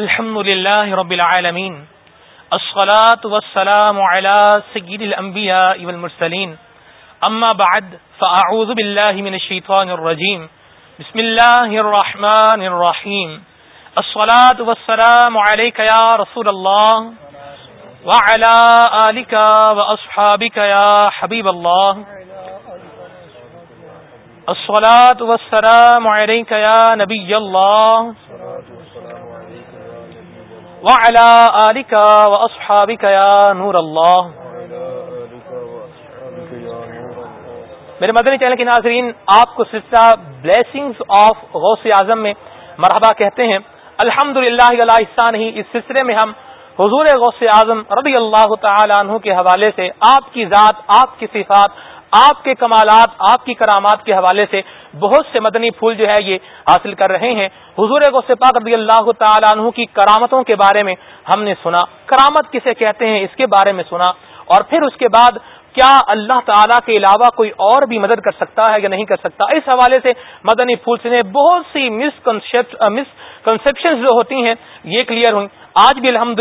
الحمد لله رب العالمين. الصلاة والسلام على سيد الأنبياء والمرسلين. أما بعد، فأعوذ بالله من الشيطان الرجيم. بسم الله الرحمن الرحيم. الصلاة والسلام عليك يا رسول الله، وعلى آلك وأصحابك يا حبيب الله. الصلاة والسلام عليك يا نبي الله وعلى آلك وأصحابك يا نور الله. میرے مدنی چینل کے ناظرین، آپ کو سلسلہ بلیسنگز آف غوث اعظم میں مرحبا کہتے ہیں۔ الحمد للہ نہیں اس سلسلے میں ہم حضور غوث اعظم رضی اللہ تعالی عنہ کے حوالے سے آپ کی ذات، آپ کی صفات آپ کے کمالات، آپ کی کرامات کے حوالے سے بہت سے مدنی پھول جو ہے یہ حاصل کر رہے ہیں۔ حضور غوث پاک رضی اللہ تعالی عنہ کی کرامتوں کے بارے میں ہم نے سنا۔ کرامت کسے کہتے ہیں اس کے بارے میں سنا۔ اور پھر اس کے بعد کیا اللہ تعالیٰ کے علاوہ کوئی اور بھی مدد کر سکتا ہے یا نہیں کر سکتا؟ اس حوالے سے مدنی پھول سے بہت سی مس کنسپشن جو ہوتی ہیں، یہ کلیئر ہوئی آج بھی الحمد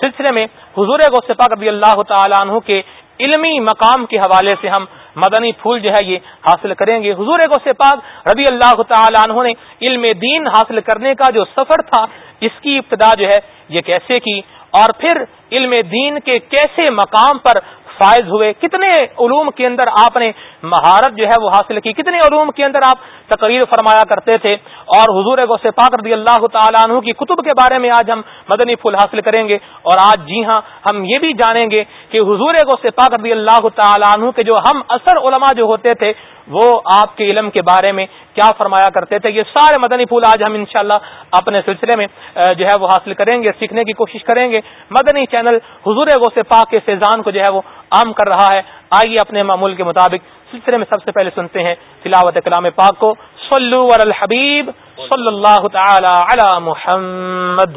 سلسلے میں حضور پاک رضی اللہ تعالیٰ عنہ کے علمی مقام کے حوالے سے ہم مدنی پھول جو ہے یہ حاصل کریں گے۔ حضور پاک رضی اللہ تعالیٰ عنہ نے علم دین حاصل کرنے کا جو سفر تھا، اس کی ابتدا جو ہے یہ کیسے کی اور پھر علم دین کے کیسے مقام پر فائز ہوئے۔ کتنے علوم کے اندر آپ نے مہارت جو ہے وہ حاصل کی؟ کتنے علوم کے اندر آپ تقریر فرمایا کرتے تھے؟ اور حضور غوث پاک رضی اللہ تعالیٰ عنہ کی کتب کے بارے میں آج ہم مدنی پھول حاصل کریں گے۔ اور آج جی ہاں ہم یہ بھی جانیں گے کہ حضور غوث پاک رضی اللہ تعالیٰ عنہ کے جو ہم اثر علماء جو ہوتے تھے وہ آپ کے علم کے بارے میں کیا فرمایا کرتے تھے؟ یہ سارے مدنی پھول آج ہم انشاءاللہ اپنے سلسلے میں جو ہے وہ حاصل کریں گے، سیکھنے کی کوشش کریں گے۔ مدنی چینل حضور غوث پاک کے فیضان کو جو ہے وہ عام کر رہا ہے۔ آئیے اپنے معمول کے مطابق سلسلے میں سب سے پہلے سنتے ہیں تلاوت کلام پاک کو۔ صلو علی الحبیب، صلی اللہ تعالی علی محمد۔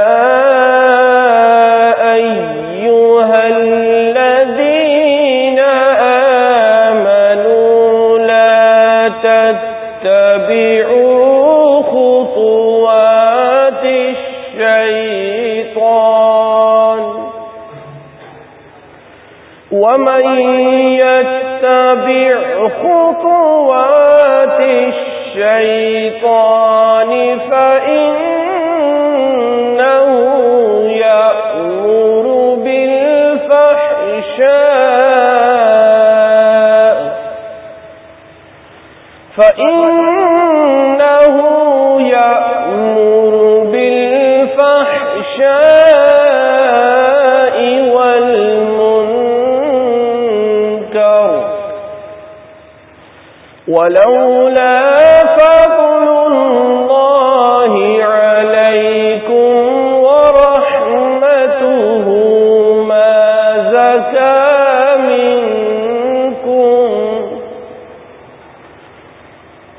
ومن يتبع خطوات الشيطان فإنه يأمر بالفحشاء فإنه يأمر بالفحشاء ولولا فضل الله عليكم ورحمته ما زكى منكم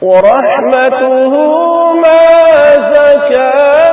ورحمته ما زكى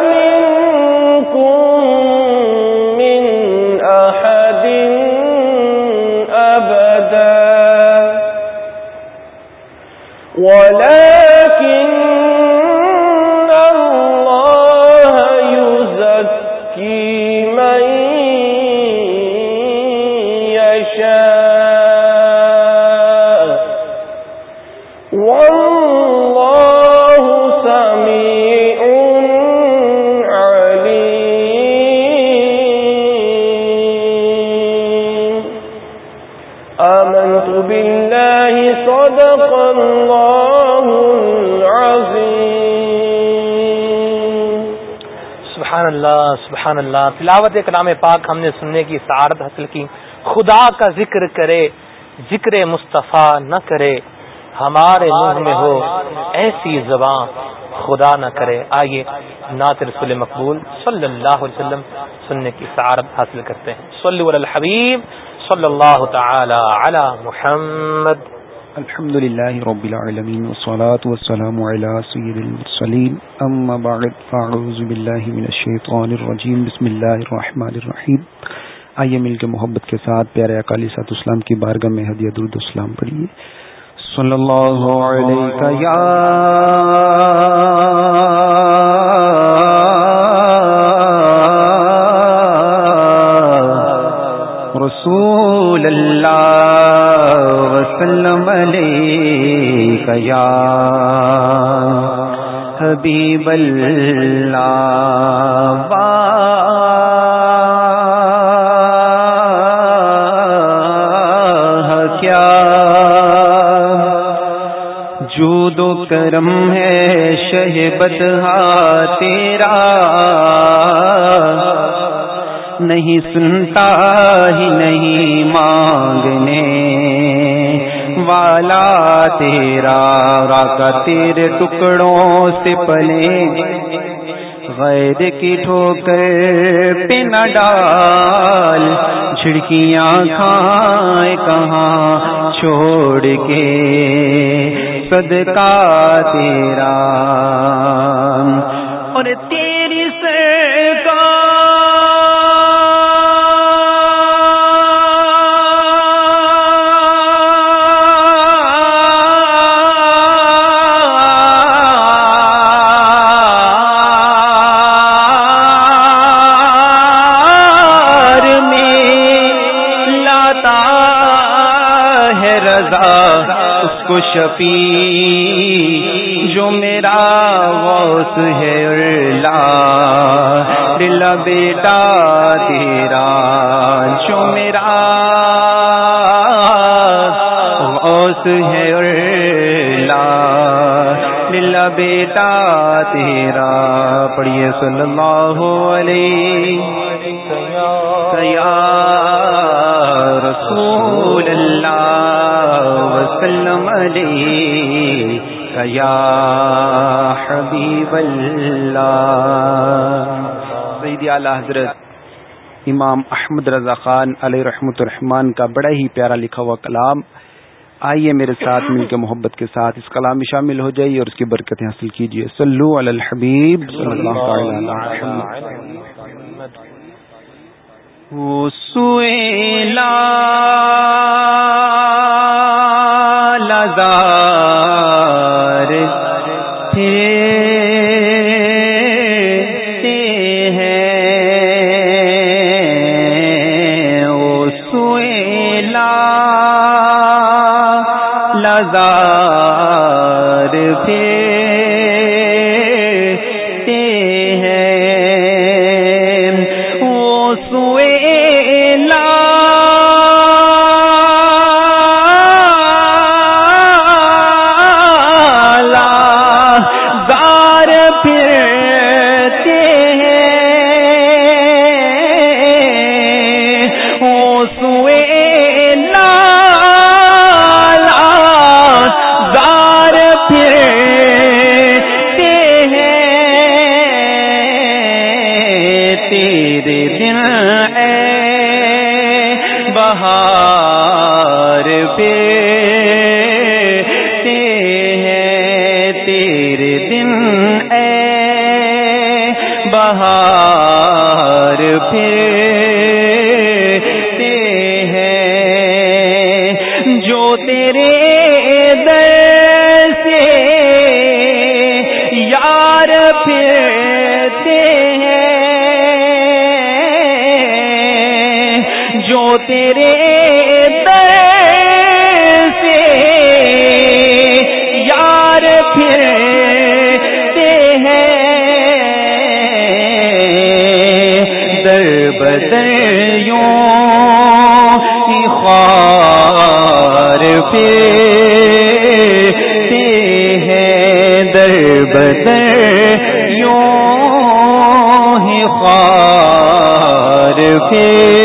سبحان اللہ تلاوت کلام پاک ہم نے سننے کی سعادت حاصل کی۔ خدا کا ذکر کرے ذکر مصطفیٰ نہ کرے۔ ہمارے منہ میں ہو ایسی زبان خدا نہ کرے۔ آئیے نعت رسول مقبول صلی اللہ علیہ وسلم سننے کی سعادت حاصل کرتے ہیں۔ صلی الحبیب وصلی اللہ تعالی علی محمد۔ الحمد لله رب العالمين، والصلاة والسلام على سيد المرسلين. أما بعد، فأعوذ بالله من الشيطان الرجيم. بسم الله الرحمن الرحيم. آئیے مل کے محبت کے ساتھ پیارے اکالی سات اسلام کی بارگاہ میں ہدیہ درود اسلام پڑھیے۔ صلی اللہ علیہ یا وسلم علیہ یا حبیب اللہ کیا جود و کرم ہے شہبت تیرا نہیں سنتا ہی نہیں مانگنے والا تیرا راکا تیرے ٹکڑوں سے پلے غیر کی ٹھوکر پہ نہ ڈال چھڑکیاں کھائے کہاں چھوڑ کے؟ صدقہ تیرا۔ اور تیری امام احمد رضا خان علیہ رحمت الرحمان کا بڑا ہی پیارا لکھا ہوا کلام۔ آئیے میرے ساتھ مل کے محبت کے ساتھ اس کلام میں شامل ہو جائیے اور اس کی برکتیں حاصل کیجیے۔ سلو علی الحبیب صلی اللہ تعالی سویلا لزار پھرتے ہیں۔ جو تیرے در سے یار پھرتے ہیں۔ جو تیرے پھرتے ہیں در بدر یوں ہی خوار پھر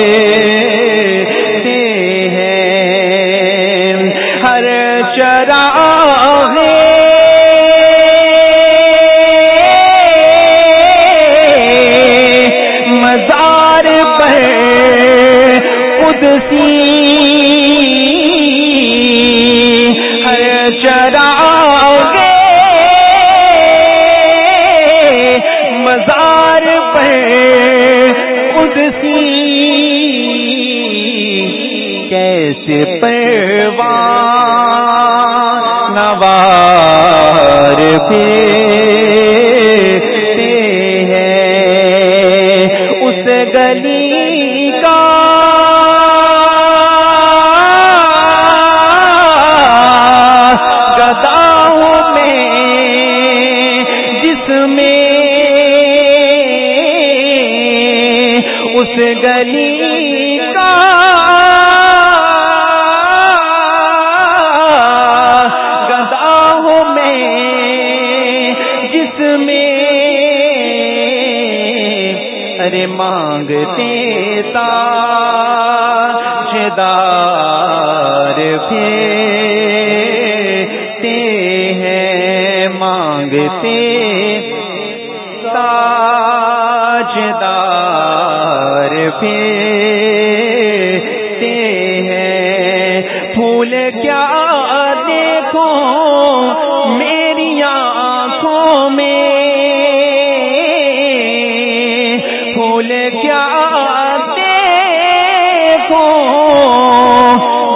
دیکھو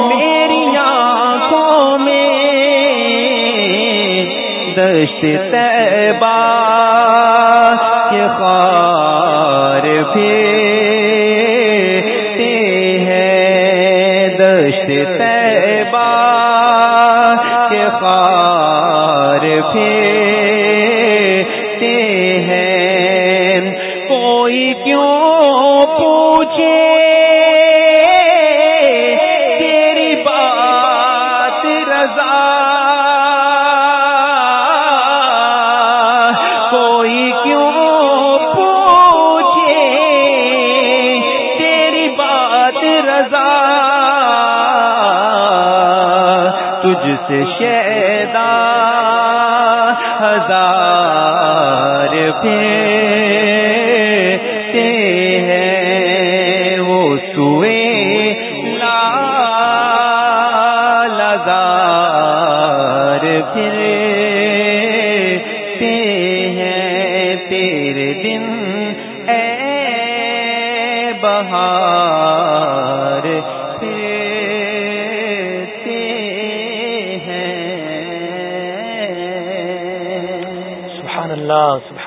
میری آنکھوں میں دشت تیبا کے خار پھر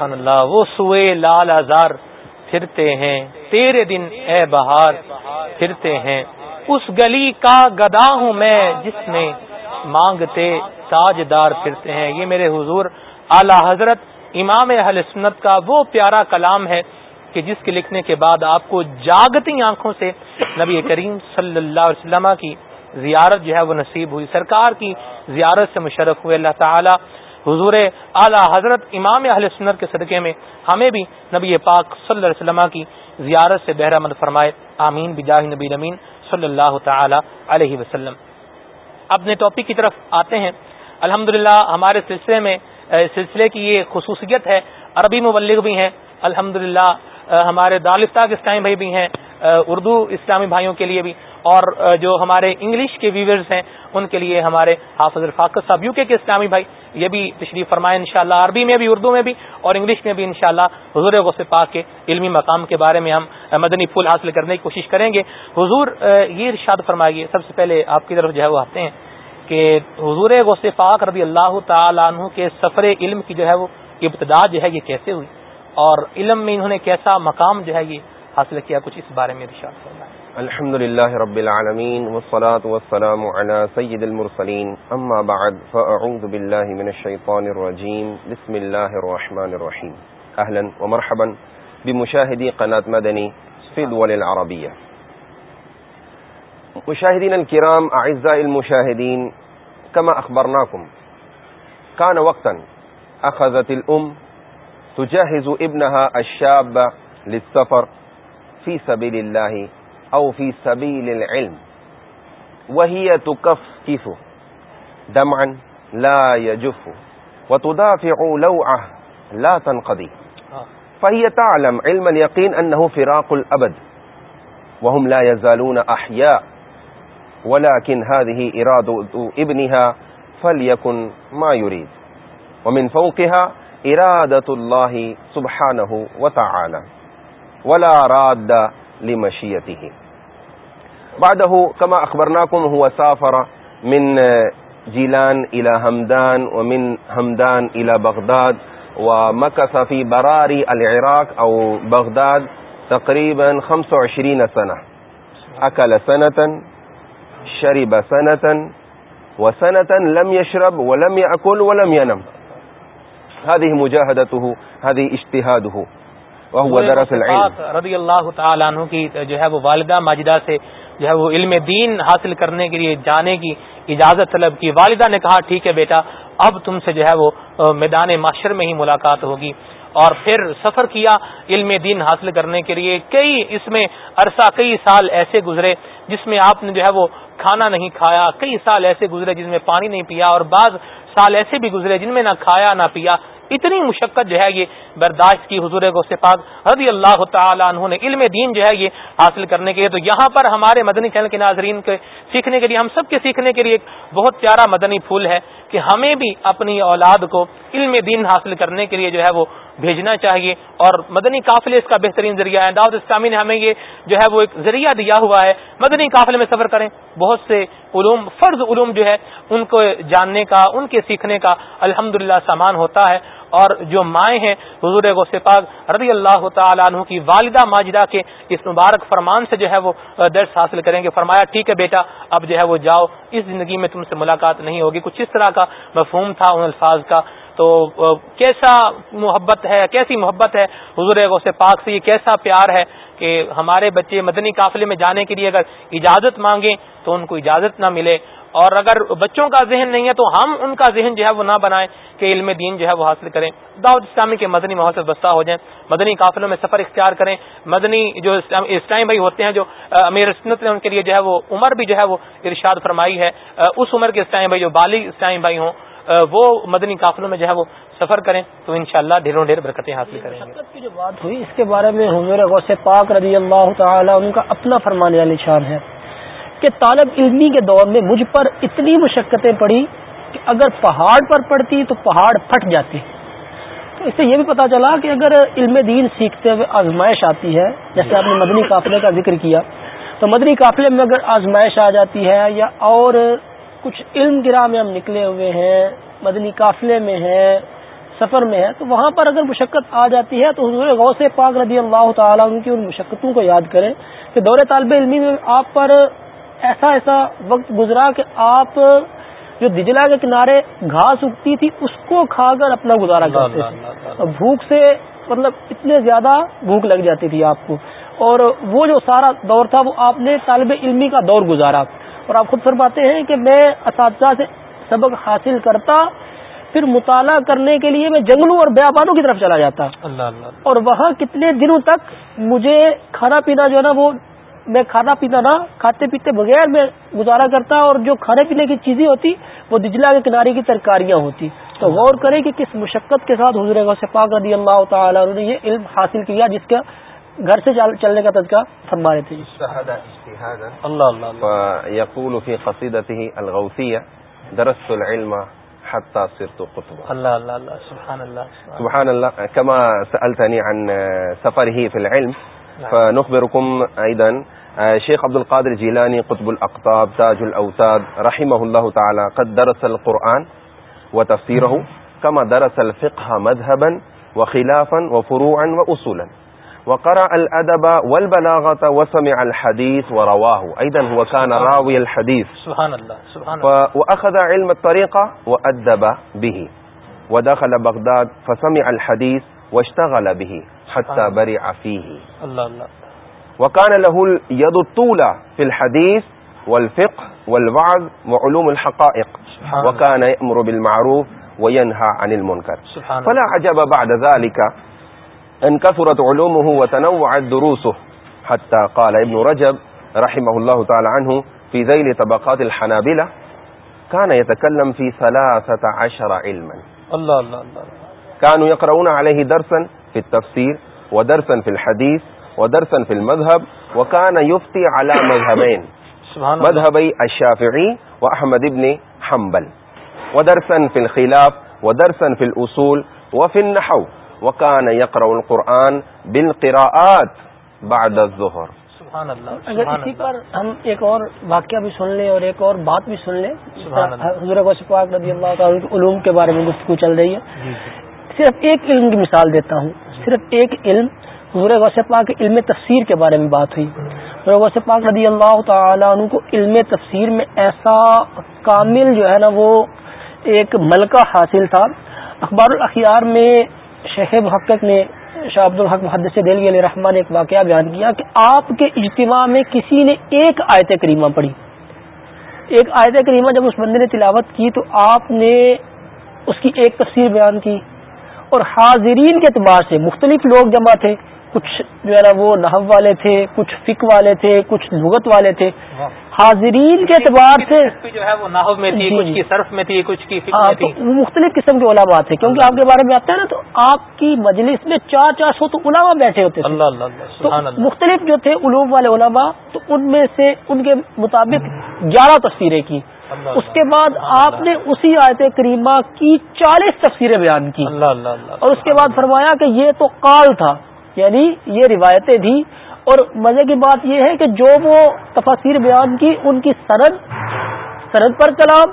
سبحان اللہ، وہ سوئے لال آزار پھرتے ہیں۔ تیرے دن اے بہار پھرتے ہیں۔ اس گلی کا گدا ہوں میں جس میں مانگتے تاجدار پھرتے ہیں۔ یہ میرے حضور اعلی حضرت امام اہل سنت کا وہ پیارا کلام ہے کہ جس کے لکھنے کے بعد آپ کو جاگتی آنکھوں سے نبی کریم صلی اللہ علیہ وسلم کی زیارت جو ہے وہ نصیب ہوئی۔ سرکار کی زیارت سے مشرف ہوئے۔ اللہ تعالی حضور اعلی حضرت امام اہل سنت کے صدقے میں ہمیں بھی نبی پاک صلی اللہ علیہ وسلم کی زیارت سے بہرہ مند فرمائے۔ آمین۔ بجاہ نبی نمین صلی اللہ تعالی علیہ وسلم۔ اپنے ٹاپک کی طرف آتے ہیں۔ الحمد ہمارے سلسلے میں سلسلے کی یہ خصوصیت ہے۔ عربی مبلغ بھی ہیں۔ الحمد ہمارے دارالفتہ اسلامی بھائی بھی ہیں۔ اردو اسلامی بھائیوں کے لیے بھی۔ اور جو ہمارے انگلش کے ویورز ہیں، ان کے لیے ہمارے حافظ الفاقت صاحب، یو کے اسلامی بھائی، یہ بھی تشریف فرمائے، انشاءاللہ، عربی میں بھی، اردو میں بھی، اور انگلش میں بھی، انشاءاللہ، حضور غوث پاک کے علمی مقام کے بارے میں ہم مدنی پھول حاصل کرنے کی کوشش کریں گے۔ حضور یہ ارشاد فرمائیے، سب سے پہلے آپ کی طرف جو ہے وہ آتے ہیں کہ حضور غوث پاک رضی اللہ تعالیٰ عنہ کے سفر علم کی جو ہے وہ ابتدا جو ہے یہ کیسے ہوئی؟ اور علم میں انہوں نے کیسا مقام جو ہے یہ حاصل کیا؟ کچھ اس بارے میں ارشاد فرمائے الحمد لله رب العالمين والصلاة والسلام على سيد المرسلين أما بعد فأعوذ بالله من الشيطان الرجيم بسم الله الرحمن الرحيم أهلا ومرحبا بمشاهدي قناة مدني في الدول العربية مشاهدين الكرام أعزائي المشاهدين كما أخبرناكم كان وقتا أخذت الأم تجهز ابنها الشاب للسفر في سبيل الله أو في سبيل العلم. وهي تكفكف دمعا لا يجف وتدافع لوعه لا تنقضي فهي تعلم علم اليقين أنه فراق الأبد وهم لا يزالون أحياء ولكن هذه إرادة ابنها فليكن ما يريد ومن فوقها إرادة الله سبحانه وتعالى ولا راد لمشيته بعده كما أخبرناكم هو سافر من جيلان إلى همدان ومن همدان إلى بغداد ومكث في براري العراق أو بغداد تقريبا 25 سنة. أكل سنة شرب سنة وسنة لم يشرب ولم يأكل ولم ينم. هذه مجاهدته هذه اجتهاده. وهو درس العلم. رضی اللہ تعالیٰ عنہ کی جو ہے وہ والدہ ماجدہ سے جو ہے وہ علم دین حاصل کرنے کے لیے جانے کی اجازت طلب کی۔ والدہ نے کہا، ٹھیک ہے بیٹا، اب تم سے جو ہے وہ میدان معاشر میں ہی ملاقات ہوگی۔ اور پھر سفر کیا علم دین حاصل کرنے کے لیے۔ کئی، اس میں عرصہ، کئی سال ایسے گزرے جس میں آپ نے جو ہے وہ کھانا نہیں کھایا۔ کئی سال ایسے گزرے جس میں پانی نہیں پیا۔ اور بعض سال ایسے بھی گزرے جن میں نہ کھایا نہ پیا۔ اتنی مشقت جو ہے یہ برداشت کی حضور کو پاک رضی اللہ تعالیٰ عنہ نے، علم دین جو ہے یہ حاصل کرنے کے لیے۔ تو یہاں پر ہمارے مدنی چینل کے ناظرین کے سیکھنے کے لیے، ہم سب کے سیکھنے کے لیے ایک بہت پیارا مدنی پھول ہے کہ ہمیں بھی اپنی اولاد کو علم دین حاصل کرنے کے لیے جو ہے وہ بھیجنا چاہیے۔ اور مدنی قافلے اس کا بہترین ذریعہ ہے۔ دعوت اسلامی نے ہمیں یہ جو ہے وہ ایک ذریعہ دیا ہوا ہے۔ مدنی قافلے میں سفر کریں۔ بہت سے علوم، فرض علوم جو ہے، ان کو جاننے کا، ان کے سیکھنے کا الحمد سامان ہوتا ہے۔ اور جو مائیں ہیں، حضور غوث پاک رضی اللہ تعالیٰ عنہ کی والدہ ماجدہ کے اس مبارک فرمان سے جو ہے وہ درس حاصل کریں گے۔ فرمایا، ٹھیک ہے بیٹا، اب جو ہے وہ جاؤ، اس زندگی میں تم سے ملاقات نہیں ہوگی۔ کچھ اس طرح کا مفہوم تھا ان الفاظ کا۔ تو کیسا محبت ہے، کیسی محبت ہے حضور غوث پاک سے؟ یہ کیسا پیار ہے کہ ہمارے بچے مدنی قافلے میں جانے کے لیے اگر اجازت مانگیں تو ان کو اجازت نہ ملے۔ اور اگر بچوں کا ذہن نہیں ہے تو ہم ان کا ذہن جو ہے وہ نہ بنائیں کہ علم دین جو ہے وہ حاصل کریں۔ دعوت اسلامی کے مدنی ماحول سے بستہ ہو جائیں۔ مدنی قافلوں میں سفر اختیار کریں۔ مدنی جو اسلام بھائی ہوتے ہیں جو امیر سنت نے ان کے لیے جو ہے وہ عمر بھی جو ہے وہ ارشاد فرمائی ہے۔ اس عمر کے اسلام بھائی جو بالی اسلام بھائی ہوں وہ مدنی قافلوں میں جو ہے وہ سفر کریں تو انشاءاللہ شاء ڈھیروں ڈھیر برکتیں حاصل کریں گے۔ کی جو بات ہوئی، اس کے بارے میں حضور غوث پاک رضی اللہ تعالی ان کا اپنا فرمانے والی شان ہے۔ کہ طالب علمی کے دور میں مجھ پر اتنی مشقتیں پڑی کہ اگر پہاڑ پر پڑتی تو پہاڑ پھٹ جاتی تو اس سے یہ بھی پتا چلا کہ اگر علم دین سیکھتے ہوئے آزمائش آتی ہے، جیسے آپ نے مدنی قافلے کا ذکر کیا، تو مدنی قافلے میں اگر آزمائش آ جاتی ہے یا اور کچھ علم گرا میں ہم نکلے ہوئے ہیں، مدنی قافلے میں ہیں، سفر میں ہے تو وہاں پر اگر مشقت آ جاتی ہے تو حضور غوث پاک رضی اللہ تعالیٰ ان کی ان مشقتوں کو یاد کریں کہ دور طالب علمی میں آپ پر ایسا ایسا وقت گزرا کہ آپ جو دجلا کے کنارے گھاس اگتی تھی اس کو کھا کر اپنا گزارا کرتے تھے۔ بھوک سے مطلب اتنے زیادہ بھوک لگ جاتی تھی آپ کو۔ اور وہ جو سارا دور تھا وہ آپ نے طالب علمی کا دور گزارا۔ اور آپ خود فرماتے ہیں کہ میں اساتذہ سے سبق حاصل کرتا پھر مطالعہ کرنے کے لیے میں جنگلوں اور بیابانوں کی طرف چلا جاتا۔ اور وہاں کتنے دنوں تک مجھے کھانا پینا جو ہے نا وہ میں کھانا پینا نہ کھاتے پیتے بغیر میں گزارا کرتا اور جو کھانے پینے کی چیزیں ہوتی وہ دجلا کے کنارے کی ترکاریاں ہوتی۔ تو غور کریں کہ کس مشقت کے ساتھ حضور سے پاک رضی اللہ تعالیٰ نے یہ علم حاصل کیا جس کا گھر سے چلنے کا تذکرہ فرما رہے تھے۔ يقول في قصيدته الغوثية درست العلم حتى صرت قطبا الله الله الله سبحان الله سبحان الله كما سألتني عن سفره في العلم فنخبركم أيضا شيخ عبد القادر جيلاني قطب الأقطاب تاج الأوتاد رحمه الله تعالى قد درس القرآن وتفسيره كما درس الفقه مذهبا وخلافا وفروعا وأصولا. وقرأ الأدب والبلاغة وسمع الحديث ورواه. أيضا هو كان راوي الحديث. سبحان الله. سبحان الله. وأخذ علم الطريقة وأدب به. ودخل بغداد فسمع الحديث واشتغل به. حتى برع فيه الله الله وكان له اليد الطولة في الحديث والفقه والوعظ وعلوم الحقائق. وكان يأمر بالمعروف وينهى عن المنكر فلا عجب بعد ذلك أن كثرت علومه وتنوعت دروسه. حتى قال ابن رجب رحمه الله تعالى عنه في ذيل طبقات الحنابلة كان يتكلم في ثلاثة عشر علما. الله الله الله كانوا يقرؤون عليه درسا في التفسير ودرسا في الحديث ودرسا في المذهب وكان يفتي على مذهبين سبحان اللہ. مذهبي الشافعي وأحمد بن حنبل. ودرسا في الخلاف ودرسا في الأصول وفي النحو وكان يقرأ القرآن بالقراءات بعد الظهر سبحان اللہ. اگر سبحان اسی پر ہم ایک اور واقعہ بھی سن لیں اور ایک اور بات بھی سن لیں سبحان اللہ۔ حضور غوث پاک رضی اللہ تعالیٰ علوم کے بارے میں گفتگو چل رہی ہے۔ جی جی. صرف ایک علم کی مثال دیتا ہوں۔ صرف ایک علم، حضور غوث پاک کے علم تفسیر کے بارے میں بات ہوئی۔ حضور غوث پاک رضی اللہ تعالیٰ عنہ کو علم تفسیر میں ایسا کامل جو ہے نا وہ ایک ملکہ حاصل تھا۔ اخبار الاخیار میں شیخ محقق نے شاہ عبد الحق محدث دہلی علیہ رحمان نے ایک واقعہ بیان کیا کہ آپ کے اجتماع میں کسی نے ایک آیت کریمہ پڑھی۔ ایک آیت کریمہ جب اس بندے نے تلاوت کی تو آپ نے اس کی ایک تفسیر بیان کی۔ اور حاضرین کے اعتبار سے مختلف لوگ جمع تھے کچھ جو ہے نا وہ نحو والے تھے کچھ فک والے تھے کچھ لغت والے تھے۔ حاضرین کے اعتبار سے جو ہے وہ نحو میں تھی جی، کچھ جی۔ کی صرف میں تھی کچھ کی ہاں وہ مختلف قسم کے علماء تھے کیونکہ آپ کے بارے میں آتا ہے نا تو آپ کی مجلس میں چار چار سو تو علماء بیٹھے ہوتے تھے۔ مختلف جو تھے علوم والے علماء تو ان میں سے ان کے مطابق گیارہ تفسیریں کی۔ اس کے بعد آپ۔ نے اسی آیت کریمہ کی چالیس تفسیریں بیان کی اور اس کے بعد فرمایا کہ یہ تو قال تھا یعنی یہ روایتیں تھیں اور مزے کی بات یہ ہے کہ جو وہ تفاصیر بیان کی ان کی سرد سرد پر کلام۔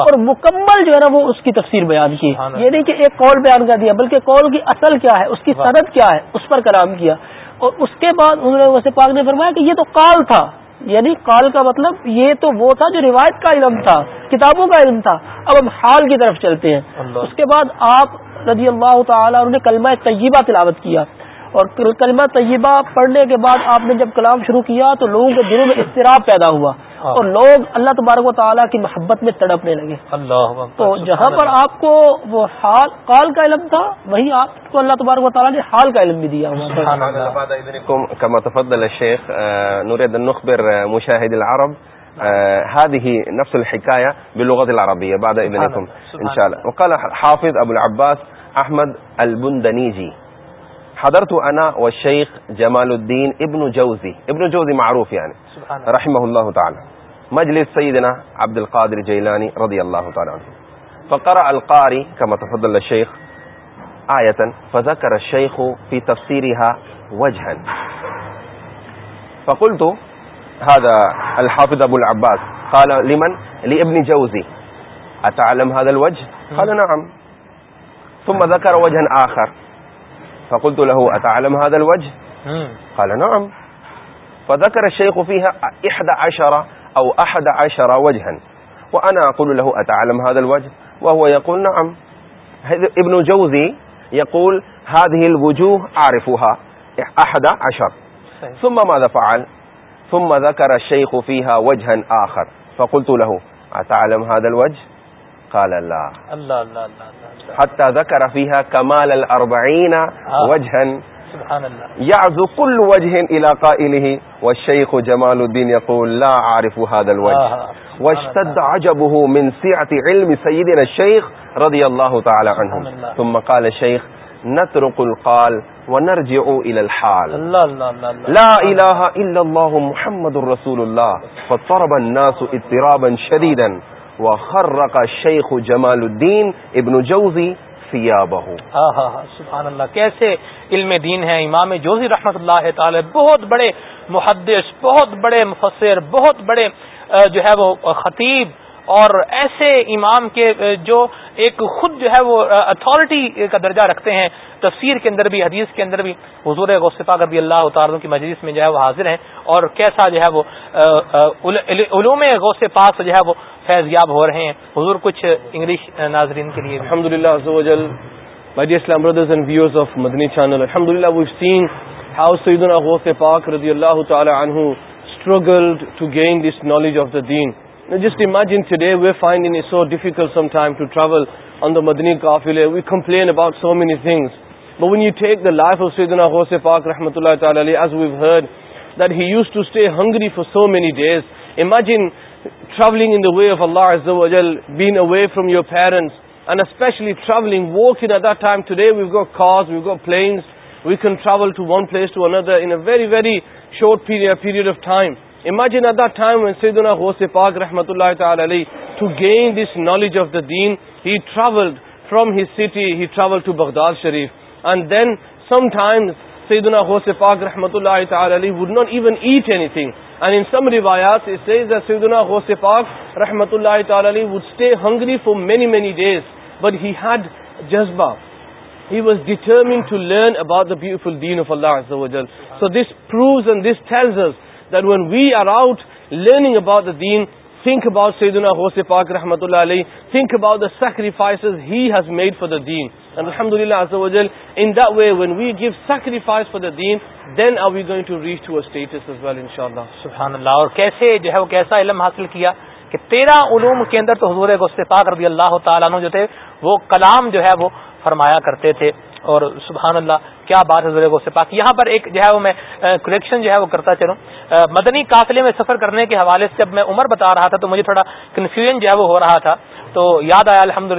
اور مکمل جو ہے نا وہ اس کی تفسیر بیان کی۔ یہ نہیں کہ ایک قول بیان کر دیا بلکہ قول کی اصل کیا ہے اس کی۔ سرد کیا ہے اس پر کلام کیا اور اس کے بعد انہوں نے ویسے پاک نے فرمایا کہ یہ تو قال تھا یعنی قال کا مطلب یہ تو وہ تھا جو روایت کا علم تھا کتابوں کا علم تھا۔ اب ہم حال کی طرف چلتے ہیں۔ اس کے بعد آپ رضی اللہ تعالیٰ انہوں نے کلمہ طیبہ تلاوت کیا۔ اور کل- کلمہ طیبہ پڑھنے کے بعد آپ نے جب کلام شروع کیا تو لوگوں کے دلوں میں اضطراب پیدا ہوا ہاں۔ اور لوگ اللہ تبارک و تعالیٰ کی محبت میں تڑپنے لگے۔ اللہ اکبر، تو جہاں پر۔ آپ کو وہ حال قال کا علم تھا وہیں آپ کو اللہ تبارک و تعالیٰ نے حال کا علم بھی دیا ہوا۔ نريد أن نخبر آه، مشاهدي العرب هذه نفس الحكاية باللغة العربية بعد إذنكم إن شاء الله وقال حافظ أبو العباس أحمد البندنيجي حضرت أنا والشيخ جمال الدين ابن جوزي ابن جوزي معروف يعني سبحان اللہ. رحمه الله تعالى مجلس سيدنا عبد القادر الجيلاني رضي الله تعالى عنه فقرأ القاري كما تفضل الشيخ آية فذكر الشيخ في تفسيرها وجها فقلت هذا الحافظ أبو العباس. قال لمن؟ لابن جوزي أتعلم هذا الوجه؟ قال نعم. ثم ذكر وجها آخر. فقلت له أتعلم هذا الوجه؟ قال نعم. فذكر الشيخ فيها إحدى عشر أو أحد عشر وجها. وأنا أقول له أتعلم هذا الوجه؟ وهو يقول نعم. هذا ابن جوزي يقول هذه الوجوه أعرفها. أحد عشر۔ ثم ماذا فعل؟ ثم ذكر الشيخ فيها وجها آخر. فقلت له أتعلم هذا الوجه؟ قال لا. اللہ اللہ اللہ حتى ذكر فيها كمال الأربعين وجها سبحان اللہ كل وجه إلى قائله والشيخ جمال الدين يقول لا أعرف هذا الوجه. واشتد عجبه من سعة علم سيدنا الشيخ رضي الله تعالى عنه. ثم قال الشيخ نترك القال ونرجع إلى الحال. اللہ اللہ اللہ اللہ. لا إله إلا الله محمد رسول الله. فاضطرب الناس اضطرابا شديدا. وخرق الشيخ جمال الدين ابن جوزي ثيابه ہاں ہاں ہاں سبحان اللہ کیسے علم دین ہے امام جوزی رحمت اللہ تعالی، بہت بڑے محدث، بہت بڑے مفسر، بہت بڑے جو ہے وہ خطیب، اور ایسے امام کے جو ایک خود جو ہے وہ اتھارٹی کا درجہ رکھتے ہیں، تفسیر کے اندر بھی، حدیث کے اندر بھی، حضور غصفا کبھی اللہ تعالیٰ کی مجلس میں جو ہے وہ حاضر ہیں، اور کیسا جو ہے وہ علوم غوث پاک جو ہے وہ فیض یاب ہو رہے ہیں۔ حضور کچھ انگلش ناظرین کے لیے الحمد للہ my Islamic brothers and viewers of Madani channel الحمد للہ وی سین ہاؤ سعید الحوس پاک رضی اللہ تعالی عنہ struggle to gain this knowledge of the then just imagine today we find it so difficult some time to travel on the Madani کافل we complain about so many things but when you take the life of سعید الحوس پاک رحمۃ اللہ تعالی as we heard that he used to stay hungry for so many days imagine traveling in the way of Allah Azza wa Jal, being away from your parents, and especially traveling, walking at that time. Today we've got cars, we've got planes, we can travel to one place to another in a very, very short period, period of time. Imagine at that time when Sayyidina Ghaus Pak rahmatullahi ta'ala alayhi, to gain this knowledge of the deen, he traveled from his city, he traveled to Baghdad Sharif. And then sometimes Sayyidina Ghaus Pak rahmatullahi ta'ala alayhi would not even eat anything. And in some riwayat it says that Sayyidina Ghaus Pak rahmatullahi ta'ala alayhi would stay hungry for many, many days. But he had jazba. He was determined to learn about the beautiful deen of Allah Azza wa Jal. So this proves and this tells us that when we are out learning about the deen, think about Sayyidina Ghaus Pak rahmatullah alayhi, think about the sacrifices he has made for the deen. And alhamdulillah azza wa jal, in that way when we give sacrifice for the deen, then are we going to reach to a status as well inshallah. سبحان اور کیسے جو ہے وہ کیسا علم حاصل کیا کہ تیرہ علوم کے اندر تو حضور غوث پاک رضی اللہ تعالیٰ عنہ جو تھے وہ کلام جو ہے وہ فرمایا کرتے تھے اور سبحان اللہ کیا بات ہے غوث پاک؟ یہاں پر ایک جو ہے وہ میں کریکشن جو ہے وہ کرتا چلوں۔ مدنی قافلے میں سفر کرنے کے حوالے سے جب میں عمر بتا رہا تھا تو مجھے تھوڑا کنفیوژن جو ہے وہ ہو رہا تھا۔ تو یاد آیا الحمد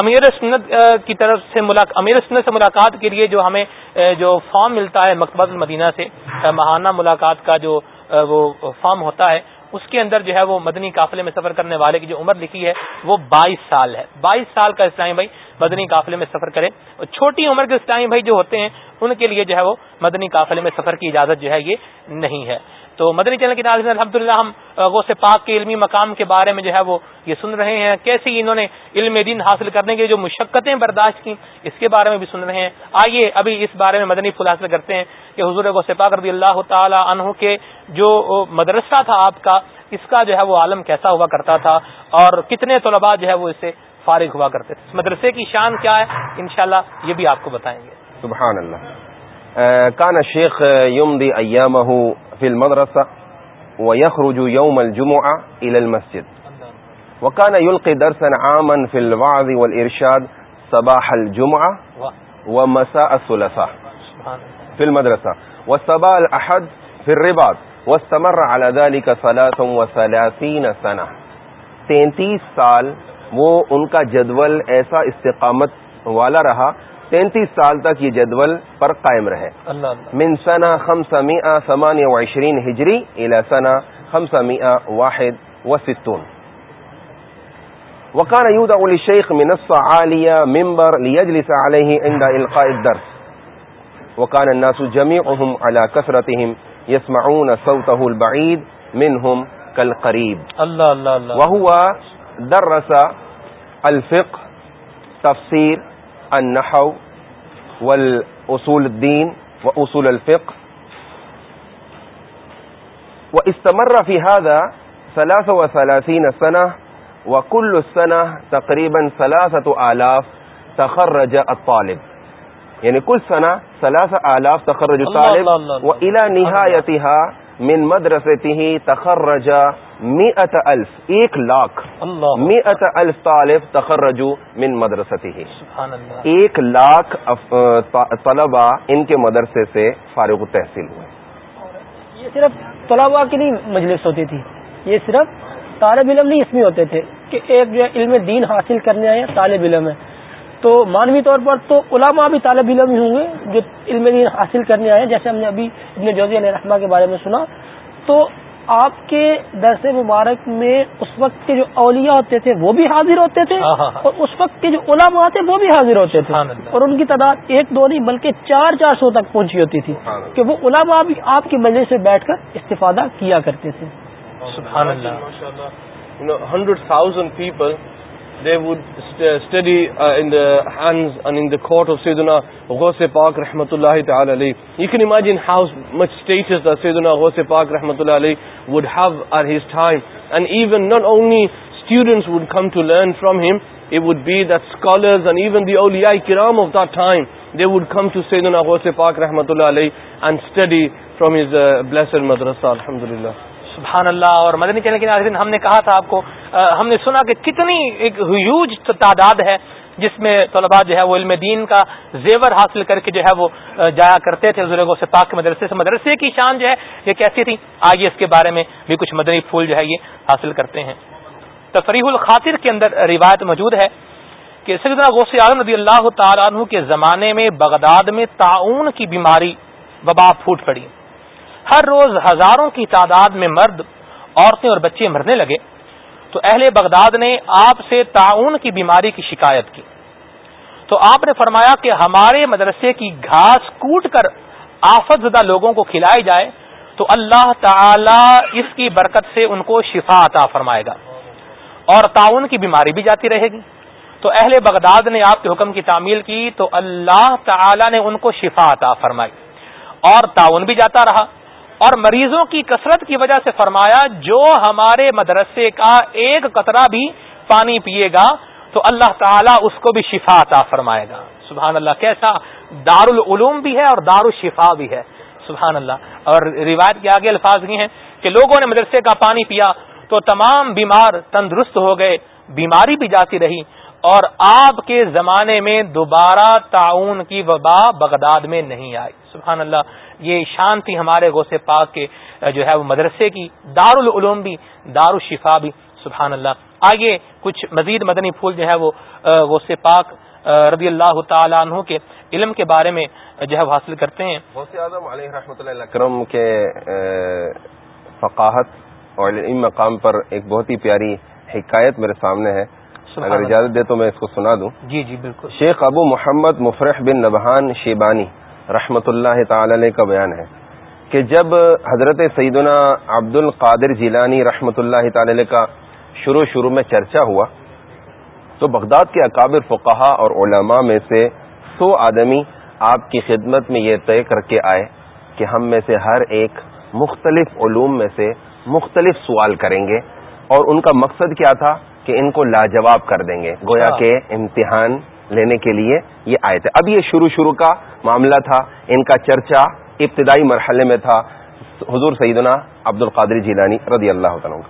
امیر سنت کی طرف سے امیر سنت سے ملاقات کے لیے جو ہمیں جو فارم ملتا ہے مکتبہ المدینہ سے ماہانہ ملاقات کا جو وہ فارم ہوتا ہے، اس کے اندر جو ہے وہ مدنی قافلے میں سفر کرنے والے کی جو عمر لکھی ہے وہ بائیس سال ہے۔ بائیس سال کا اسلامی بھائی مدنی قافلے میں سفر کرے اور چھوٹی عمر کے اسلامی بھائی جو ہوتے ہیں، ان کے لیے جو ہے وہ مدنی قافلے میں سفر کی اجازت جو ہے یہ نہیں ہے۔ تو مدنی چینل کے ناظرین الحمد للہ ہم غوث پاک کے علمی مقام کے بارے میں جو ہے وہ یہ سن رہے ہیں۔ کیسے انہوں نے علم دین حاصل کرنے کے جو مشقتیں برداشت کی اس کے بارے میں بھی سن رہے ہیں۔ آئیے ابھی اس بارے میں مدنی پھول حاصل کرتے ہیں کہ حضور غوث پاک رضی اللہ تعالی عنہ کے جو مدرسہ تھا آپ کا، اس کا جو ہے وہ عالم کیسا ہوا کرتا تھا اور کتنے طلباء جو ہے وہ اس سے فارغ ہوا کرتے تھے۔ اس مدرسے کی شان کیا ہے؟ انشاءاللہ یہ بھی آپ کو بتائیں گے۔ سبحان اللہ کان شیخ یوم دی ایامہ فی المدرسہ ويخرج يوم الجمعة إلى المسجد۔ وكان يلقي درسا عاما في الوعظ والإرشاد صباح الجمعة ومساء الثلاثاء في المدرسة والصباح الأحد في الرباط۔ واستمر على ذلك ثلاث وثلاثين سنة تینتیس سال وہ ان کا جدول ایسا استقامت والا رہا تینتیس سال تک یہ جدول پر قائم رہے۔ من سنہ خمس مئہ ثمان وعشرین ہجری الى سنہ خمس مئہ واحد وستون۔ وكان يودع للشيخ منصة عالية منبر ليجلس عليه عند إلقاء الدرس۔ وكان الناس جميعهم على كثرتهم يسمعون صوته البعيد منهم كالقريب الله الله الله وهو درس الفقه تفسير النحو والأصول الدين وأصول الفقه واستمر في هذا ثلاثة وثلاثين سنة وكل السنة تقريبا ثلاثة آلاف تخرج الطالب۔ يعني كل سنة ثلاثة آلاف تخرج الطالب۔ وإلى نهايتها من مدرسته تخرج مئة ألف ایک لاکھ مئة ألف طالب تخرجوا من مدرسته ایک لاکھ طلبا ان کے مدرسے سے فارغ تحصیل ہوئے. یہ صرف طلبا کی نہیں مجلس ہوتی تھی یہ صرف طالب علم نہیں اس میں ہوتے تھے کہ ایک جو علم دین حاصل کرنے آئے طالب علم ہے تو مانوی طور پر تو علماء بھی طالب علم ہی ہوں گے جو علم دین حاصل کرنے آئے جیسے ہم نے ابھی ابن جوزی علیہ رحمہ کے بارے میں سنا. تو آپ کے درس مبارک میں اس وقت کے جو اولیاء ہوتے تھے وہ بھی حاضر ہوتے تھے ہاں، ہاں، ہاں۔ اور اس وقت کے جو علماء تھے وہ بھی حاضر ہوتے تھے اور ان کی تعداد ایک دو نہیں بلکہ چار چار سو تک پہنچی ہوتی تھی کہ وہ علماء بھی آپ کی مجلس سے بیٹھ کر استفادہ کیا کرتے تھے۔ Hundred thousand people they would st study uh, in the hands and in the court of Sayyidina Ghaus Pak rahmatullahi ta'ala alayhi. You can imagine how much status that Sayyidina Ghaus Pak rahmatullahi alayhi would have at his time. And even not only students would come to learn from him, it would be that scholars and even the awliya kiram of that time, they would come to Sayyidina Ghaus Pak rahmatullahi alayhi and study from his uh, blessed madrasa, alhamdulillah. سبحان اللہ، اور مدنی channel کے ناظرین ہم نے کہا تھا آپ کو ہم نے سنا کہ کتنی ایک ہیوج تعداد ہے، جس میں طلباء جو ہے وہ علم دین کا زیور حاصل کر کے جو ہے وہ جایا کرتے تھے بزرگوں سے پاک مدرسے سے۔ مدرسے کی شان جو ہے یہ کیسی تھی؟ آئیے اس کے بارے میں بھی کچھ مدنی پھول جو ہے یہ حاصل کرتے ہیں۔ تفریح الخاطر کے اندر روایت موجود ہے کہ سیدنا غوث اعظم رضی اللہ تعالیٰ عنہ کے زمانے میں بغداد میں تعاون کی بیماری وبا پھوٹ پڑی۔ ہر روز ہزاروں کی تعداد میں مرد، عورتیں اور بچے مرنے لگے۔ تو اہل بغداد نے آپ سے تعاون کی بیماری کی شکایت کی۔ تو آپ نے فرمایا کہ ہمارے مدرسے کی گھاس کوٹ کر آفت زدہ لوگوں کو کھلائی جائے، تو اللہ تعالی اس کی برکت سے ان کو شفا عطا فرمائے گا۔ اور تعاون کی بیماری بھی جاتی رہے گی۔ تو اہل بغداد نے آپ کے حکم کی تعمیل کی، تو اللہ تعالی نے ان کو شفا عطا فرمائی۔ اور تعاون بھی جاتا رہا۔ اور مریضوں کی کثرت کی وجہ سے فرمایا، جو ہمارے مدرسے کا ایک قطرہ بھی پانی پیے گا، تو اللہ تعالیٰ اس کو بھی شفا عطا فرمائے گا۔ سبحان اللہ، کیسا دار العلوم بھی ہے اور دار الشفا بھی ہے۔ سبحان اللہ۔ اور روایت کے آگے الفاظ یہ ہیں کہ لوگوں نے مدرسے کا پانی پیا تو تمام بیمار تندرست ہو گئے، بیماری بھی جاتی رہی۔ اور آپ کے زمانے میں دوبارہ تعاون کی وبا بغداد میں نہیں آئی۔ سبحان اللہ، یہ شان تھی ہمارے غوث پاک کے، جو ہے وہ مدرسے کی۔ دار العلوم بھی دار الشفا بھی۔ سبحان اللہ۔ آگے کچھ مزید مدنی پھول جو ہے وہ غوث پاک رضی اللہ تعالیٰ عنہ کے علم کے بارے میں جو ہے وہ حاصل کرتے ہیں۔ غوث اعظم علیہ رحمۃ اللہ اکرم کے فقاہت اور علم مقام پر ایک بہت ہی پیاری حکایت میرے سامنے ہے۔ اگر اجازت دے تو میں اس کو سنا دوں۔ جی جی بالکل۔ شیخ ابو محمد مفرح بن نبہان شیبانی رحمت اللہ تعالی علیہ کا بیان ہے کہ جب حضرت سیدنا عبد القادر جیلانی رحمت اللہ تعالی علیہ کا شروع شروع میں چرچا ہوا تو بغداد کے اکابر فقہا اور علماء میں سے سو آدمی آپ کی خدمت میں یہ طے کر کے آئے کہ ہم میں سے ہر ایک مختلف علوم میں سے مختلف سوال کریں گے اور ان کا مقصد کیا تھا؟ کہ ان کو لاجواب کر دیں گے۔ گویا کے امتحان لینے کے لیے یہ آئے تھے اب یہ شروع شروع کا معاملہ تھا ان کا چرچا ابتدائی مرحلے میں تھا۔ حضور سیدنا عبد القادر جیلانی رضی اللہ تعالیٰ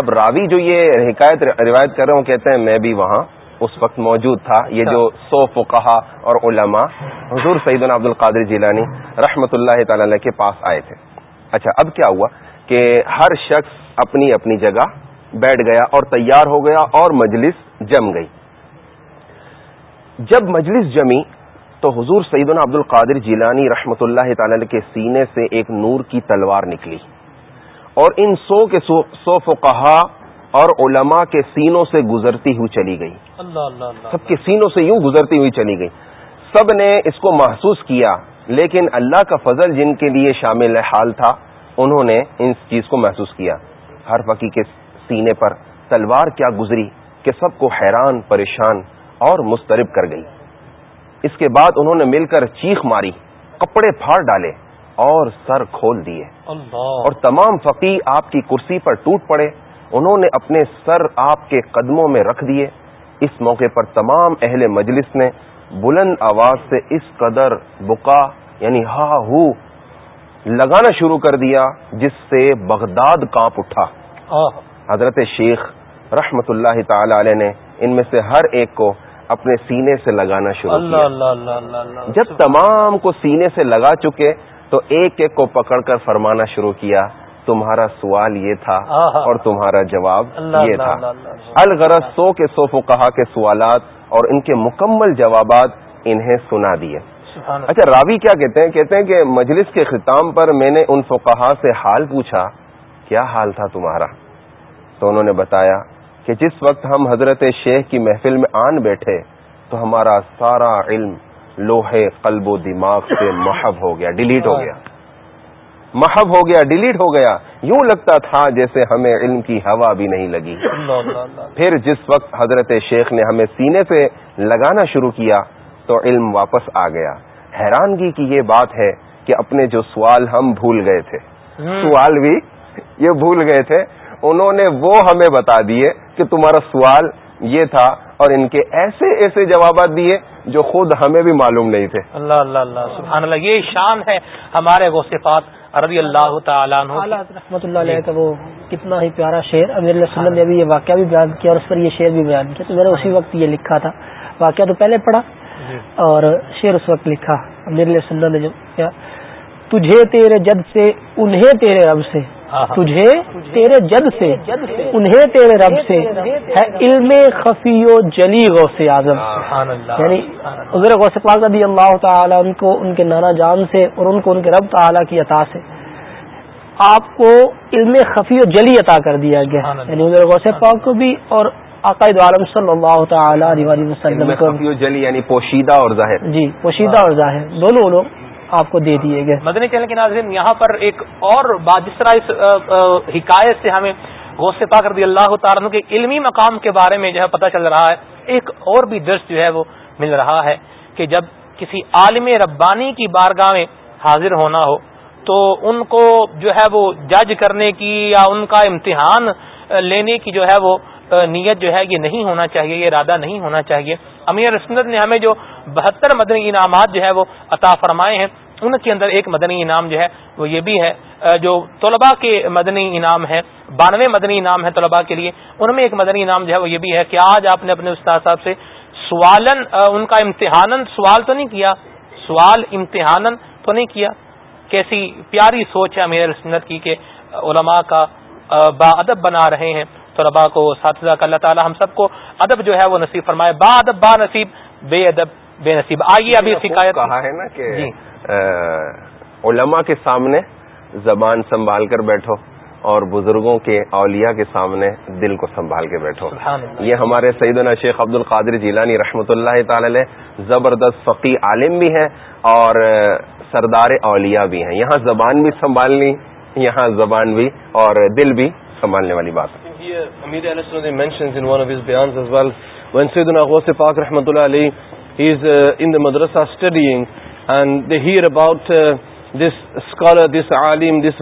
اب راوی جو یہ حکایت روایت کر رہے ہوں کہتے ہیں میں بھی وہاں اس وقت موجود تھا۔ یہ جو سو فقہا اور علماء حضور سیدنا عبد القادر جیلانی رحمۃ اللہ تعالی کے پاس آئے تھے۔ اچھا اب کیا ہوا کہ ہر شخص اپنی اپنی جگہ بیٹھ گیا اور تیار ہو گیا اور مجلس جم گئی۔ جب مجلس جمی تو حضور سیدنا عبد القادر جیلانی رحمۃ اللہ تعالی کے سینے سے ایک نور کی تلوار نکلی اور ان سو کے سو فقہا اور علماء کے سینوں سے گزرتی ہوئی چلی گئی۔ اللہ اللہ سب کے سینوں سے یوں گزرتی ہوئی چلی گئی۔ سب نے اس کو محسوس کیا لیکن اللہ کا فضل جن کے لیے شامل حال تھا انہوں نے ان چیز کو محسوس کیا۔ ہر فقی کے سینے پر تلوار کیا گزری کہ سب کو حیران پریشان اور مسترب کر گئی۔ اس کے بعد انہوں نے مل کر چیخ ماری کپڑے پھاڑ ڈالے اور سر کھول دیے۔ اور تمام فقی آپ کی کرسی پر ٹوٹ پڑے۔ انہوں نے اپنے سر آپ کے قدموں میں رکھ دیے۔ اس موقع پر تمام اہل مجلس نے بلند آواز سے اس قدر بکا یعنی ہا ہو لگانا شروع کر دیا جس سے بغداد کانپ اٹھا۔ حضرت شیخ رحمت اللہ تعالی علیہ نے ان میں سے ہر ایک کو اپنے سینے سے لگانا شروع کیا۔ اللہ اللہ اللہ جب تمام کو سینے سے لگا چکے تو ایک ایک کو پکڑ کر فرمانا شروع کیا تمہارا سوال یہ تھا اور تمہارا جواب یہ تھا۔ الغرض سو کے سو کہا کے سوالات اور ان کے مکمل جوابات انہیں سنا دیے۔ اچھا راوی کیا کہتے ہیں؟ کہتے ہیں کہ مجلس کے ختام پر میں نے ان فقہا سے حال پوچھا کیا حال تھا تمہارا؟ تو انہوں نے بتایا کہ جس وقت ہم حضرت شیخ کی محفل میں آن بیٹھے تو ہمارا سارا علم لوہے قلب و دماغ سے محب ہو گیا ڈیلیٹ ہو گیا۔ محب ہو گیا ڈیلیٹ ہو گیا۔ یوں لگتا تھا جیسے ہمیں علم کی ہوا بھی نہیں لگی۔ پھر جس وقت حضرت شیخ نے ہمیں سینے سے لگانا شروع کیا تو علم واپس آ گیا۔ حیرانگی کی یہ بات ہے کہ اپنے جو سوال ہم بھول گئے تھے۔ سوال بھی یہ بھول گئے تھے انہوں نے وہ ہمیں بتا دیے کہ تمہارا سوال یہ تھا اور ان کے ایسے ایسے جوابات دیے جو خود ہمیں بھی معلوم نہیں تھے۔ اللہ اللہ اللہ سبحان اللہ یہ شان ہے ہمارے پاک رضی اللہ تعالیٰ رحمۃ اللہ علیہ کا وہ کتنا ہی پیارا شعر امیر اللہ وسلم نے ابھی یہ واقعہ بھی بیان کیا اور اس پر یہ شعر بھی بیان کیا۔ تو میں نے اسی وقت یہ لکھا تھا۔ واقعہ تو پہلے پڑھا جی۔ اور شعر اس وقت لکھا۔ امیر اللہ وسلم نے جو کیا تجھے تیرے جد سے انہیں تیرے رب سے۔ تجھے تیرے جد سے انہیں تیرے رب سے ہے علم خفی و جلی غوث اعظم۔ یعنی حضور غوث پاک رضی اللہ تعالیٰ ان کو ان کے نانا جان سے اور ان کو ان کے رب تعالیٰ کی عطا سے آپ کو علم خفی و جلی عطا کر دیا گیا۔ یعنی حضور غوث پاک کو بھی اور عقائد عالم صلی اللہ تعالی علیہ وسلم کو۔ جلی یعنی پوشیدہ اور ظاہر۔ جی پوشیدہ اور ظاہر۔ دونوں لوگ آپ کو دے دیے گئے۔ مدنی چینل کے ناظرین، یہاں پر ایک اور بات، جس طرح اس حکایت سے ہمیں غوث پاک رضی اللہ تعالیٰ کے علمی مقام کے بارے میں جو ہے پتہ چل رہا ہے، ایک اور بھی درس جو ہے وہ مل رہا ہے کہ جب کسی عالم ربانی کی بارگاہ میں حاضر ہونا ہو، تو ان کو جو ہے وہ جج کرنے کی یا ان کا امتحان لینے کی جو ہے وہ نیت جو ہے یہ نہیں ہونا چاہیے، یہ ارادہ نہیں ہونا چاہیے۔ امیر رسمت نے ہمیں جو بہتر مدنی انعامات جو ہے وہ عطا فرمائے ہیں، ان کے اندر ایک مدنی انعام جو ہے وہ یہ بھی ہے جو طلباء کے مدنی انعام ہے بانوے مدنی انعام ہے طلباء کے لیے، ان میں ایک مدنی انعام جو ہے وہ یہ بھی ہے کہ آج آپ نے اپنے استاد صاحب سے سوالن ان کا امتحان سوال تو نہیں کیا، سوال امتحان تو نہیں کیا۔ کیسی پیاری سوچ ہے امیر سنت کی کہ علماء کا با ادب بنا رہے ہیں۔ طلباء کو اساتذہ کا اللہ تعالی ہم سب کو ادب جو ہے وہ نصیب فرمائے۔ با ادب با نصیب بے ادب بے نصیب۔ آئیے ابھی شکایت کہا ہے نا کہ جی۔ علماء کے سامنے زبان سنبھال کر بیٹھو اور بزرگوں کے اولیاء کے سامنے دل کو سنبھال کے بیٹھو۔ یہ ہمارے سیدنا شیخ عبد القادر جیلانی رحمۃ اللہ تعالی زبردست فقی عالم بھی ہیں اور سردار اولیاء بھی ہیں۔ یہاں زبان بھی سنبھالنی یہاں زبان بھی اور دل بھی سنبھالنے والی بات مدرسہ studying and they hear about Alam this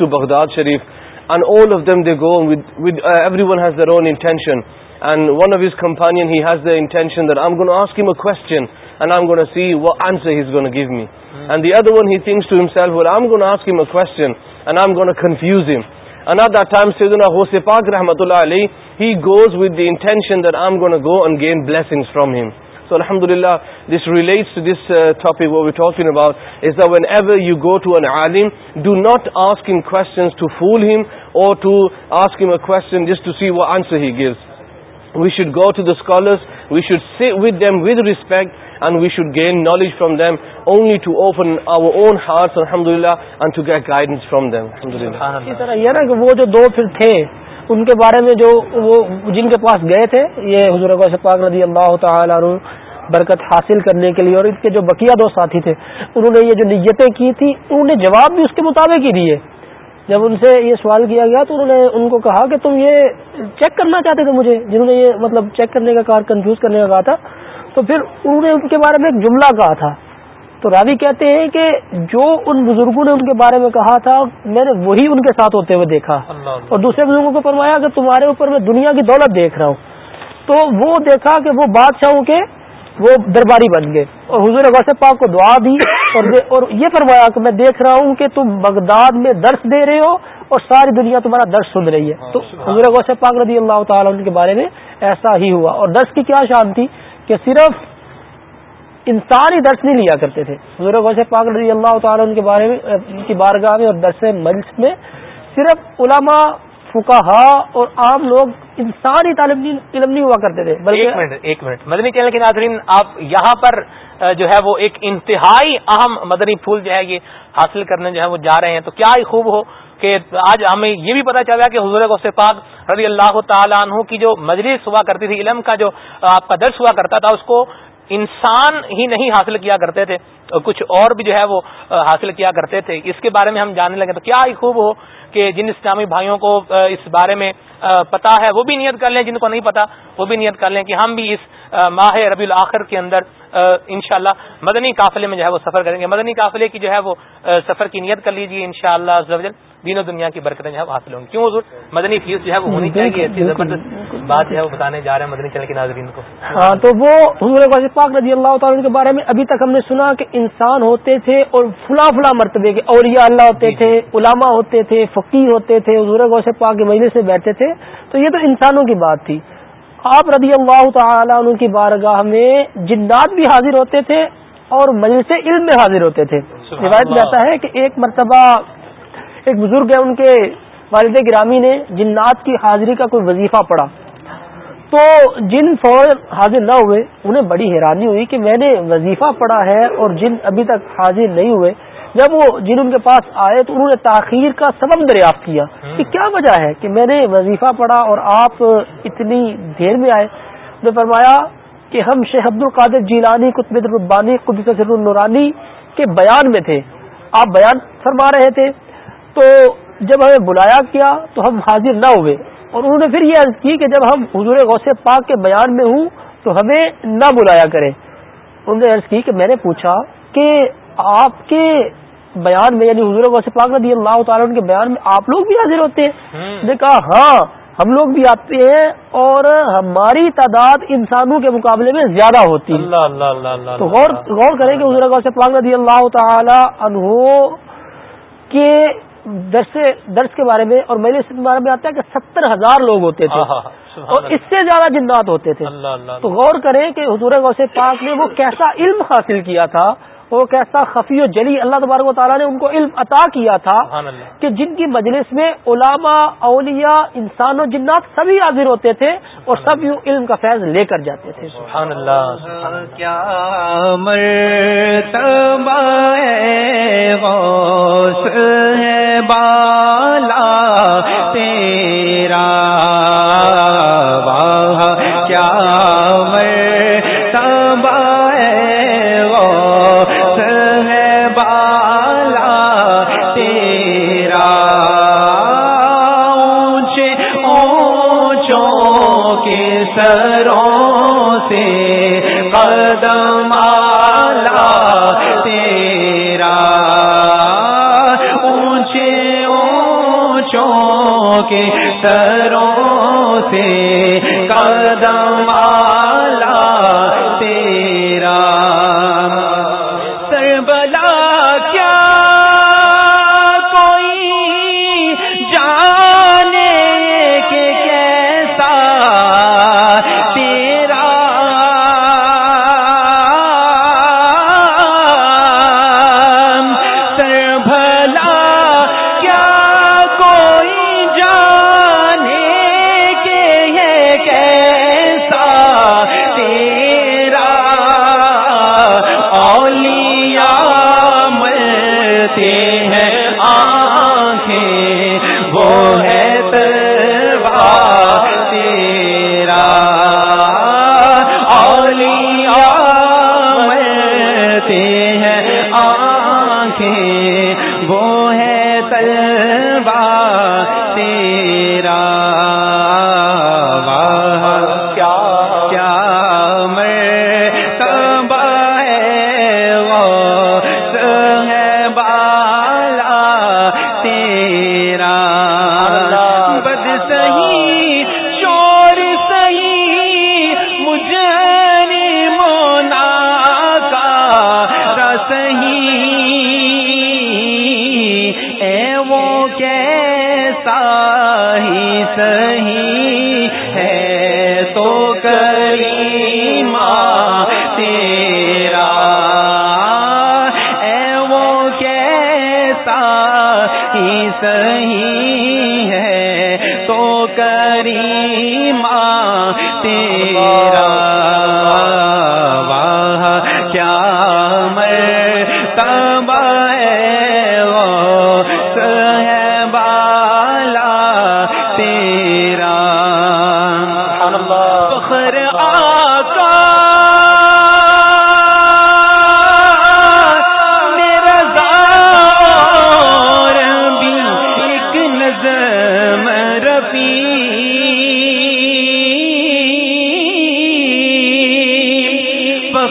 Baghdad Sharif and all of them they go with everyone has their own intention and one of his companion he has the intention there I'm gonna ask him a question and I'm gonna see what answer he's gonna give me and the other one he thinks to himself I'm gonna ask him a question and I'm gonna confuse ہم Another time Sayyidina Hosei Pak Rahmatullah Ali, he goes with the intention that I'm going to go and gain blessings from him. So Alhamdulillah, this relates to this uh, topic what we're talking about, is that whenever you go to an alim, do not ask him questions to fool him or to ask him a question just to see what answer he gives. We should go to the scholars, we should sit with them with respect, and we should gain knowledge from them only to open our own hearts, alhamdulillah, and to get guidance from them. Alhamdulillah. اس طرح یہ نا کہ وہ جو دو پھر تھے ان کے بارے میں جو وہ جن کے پاس گئے تھے یہ حضور پاک رضی اللہ تعالیٰ عنہ برکت حاصل کرنے کے لیے اور اس کے جو بقیہ دو ساتھی تھے انہوں نے یہ جو نیتیں کی تھی انہوں نے جواب بھی اس کے مطابق ہی دیے جب ان سے یہ سوال کیا گیا تو انہوں نے ان کو کہا کہ تم یہ چیک کرنا چاہتے تھے مجھے جنہوں نے یہ مطلب چیک کرنے کا کار کنفیوز کرنے کا کہا تھا تو پھر انہوں نے ان کے بارے میں ایک جملہ کہا تھا۔ تو راوی کہتے ہیں کہ جو ان بزرگوں نے ان کے بارے میں کہا تھا میں نے وہی ان کے ساتھ ہوتے ہوئے دیکھا۔ اور دوسرے بزرگوں کو فرمایا کہ تمہارے اوپر میں دنیا کی دولت دیکھ رہا ہوں۔ تو وہ دیکھا کہ وہ بادشاہوں کے وہ درباری بن گئے۔ اور حضور غوث پاک کو دعا دی اور اور یہ فرمایا کہ میں دیکھ رہا ہوں کہ تم بغداد میں درس دے رہے ہو اور ساری دنیا تمہارا درس سن رہی ہے۔ تو حضور غوث پاک رضی اللہ تعالیٰ کے بارے میں ایسا ہی ہوا۔ اور درس کی کیا شان تھی؟ کہ صرف انسان ہی درس نہیں لیا کرتے تھے۔ حضور غوث پاک رضی اللہ تعالیٰ ان کے بارے میں ان کی بارگاہ میں اور درس مجلس میں صرف علماء فکا اور عام لوگ انسانی تعلیم علم نہیں ہوا کرتے تھے ایک منٹ ایک منٹ۔ مدنی چینل کے ناظرین، آپ یہاں پر جو ہے وہ ایک انتہائی اہم مدنی پھول جو ہے یہ حاصل کرنے جو ہے وہ جا رہے ہیں۔ تو کیا ہی خوب ہو کہ آج ہمیں یہ بھی پتا چلا کہ حضور غوث پاک رضی اللہ تعالیٰ عنہ کی جو مجلس ہوا کرتی تھی، علم کا جو آپ کا درس ہوا کرتا تھا، اس کو انسان ہی نہیں حاصل کیا کرتے تھے، کچھ اور بھی جو ہے وہ حاصل کیا کرتے تھے۔ اس کے بارے میں ہم جاننے لگے تو کیا ہی خوب ہو کہ جن اسلامی بھائیوں کو اس بارے میں پتا ہے، وہ بھی نیت کر لیں، جن کو نہیں پتا، وہ بھی نیت کر لیں کہ ہم بھی اس ماہ ربی الاخر کے اندر انشاءاللہ مدنی قافلے میں جو ہے وہ سفر کریں گے۔ مدنی قافلے کی جو ہے وہ سفر کی نیت کر لیجیے ان شاء اللہ دین و دنیا کی برکتیں جو ہے حاصل ہوں گی۔ کیوں حضور؟ مدنی فیس جو ہے وہ ہونی چاہیے زبردست بات جو ہے وہ بتانے جا رہے ہیں مدنی چل کے ناظرین کو۔ ہاں تو وہ حضور پاک رضی اللہ تعالیٰ کے بارے میں ابھی تک ہم نے سنا کہ انسان ہوتے تھے اور فلاں فلاں مرتبے کے اولیاء اللہ ہوتے تھے علماء ہوتے تھے فقیر ہوتے تھے حضور غوث پاک کے مجلس سے بیٹھتے تھے۔ تو یہ تو انسانوں کی بات تھی۔ آپ رضی اللہ تعالیٰ عنہ کی بارگاہ میں جنات بھی حاضر ہوتے تھے اور مجلس علم میں حاضر ہوتے تھے۔ روایت جاتا ہے کہ ایک مرتبہ ایک بزرگ ہے ان کے والد گرامی نے جنات کی حاضری کا کوئی وظیفہ پڑا تو جن فوراً حاضر نہ ہوئے انہیں بڑی حیرانی ہوئی کہ میں نے وظیفہ پڑھا ہے اور جن ابھی تک حاضر نہیں ہوئے جب وہ جن ان کے پاس آئے تو انہوں نے تاخیر کا سبب دریافت کیا۔ کہ کیا وجہ ہے کہ میں نے وظیفہ پڑھا اور آپ اتنی دیر میں آئے؟ نے فرمایا کہ ہم شیخ عبد القادر جیلانی قطب الربانی قدس النورانی کے بیان میں تھے۔ آپ بیان فرما رہے تھے۔ تو جب ہمیں بلایا کیا تو ہم حاضر نہ ہوئے اور انہوں نے پھر یہ عرض کی کہ جب ہم حضور غوث پاک کے بیان میں ہوں تو ہمیں نہ بلایا کرے انہوں نے عرض کی کہ میں نے پوچھا کہ آپ کے بیان میں یعنی حضور غوث پاک رضی اللہ تعالیٰ کے بیان میں آپ لوگ بھی حاضر ہوتے ہیں؟ نے کہا ہاں ہم لوگ بھی آتے ہیں اور ہماری تعداد انسانوں کے مقابلے میں زیادہ ہوتی ہے۔ اللہ اللہ اللہ تو غور غور کریں کہ حضور غوث پاک رضی اللہ تعالی عنہ کے درس درس کے بارے میں اور میرے بارے میں آتا ہے کہ ستر ہزار لوگ ہوتے تھے۔ اور اس سے زیادہ جنات ہوتے تھے۔ تو غور کریں کہ حضور غوث پاک نے وہ کیسا علم حاصل کیا تھا وہ کیسا خفی و جلی اللہ تبارک و تعالیٰ نے ان کو علم عطا کیا تھا کہ جن کی مجلس میں علماء اولیاء انسان و جنات سبھی حاضر ہوتے تھے اور سب یوں علم کا فیض لے کر جاتے تھے۔ سبحان اللہ کیا بالا تیرا سروں سے قدم آلہ تیرا اونچے اونچوں کے سروں سے قدم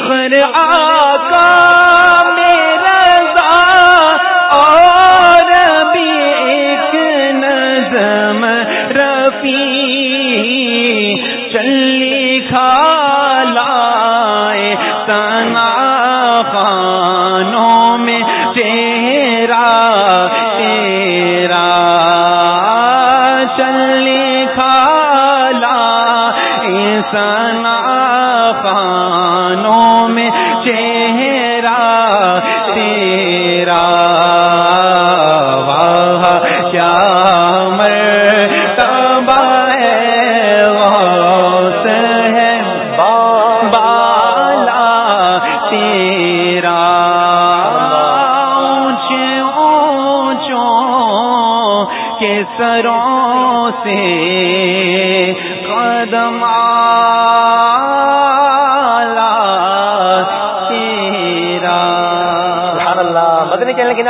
فخر آقا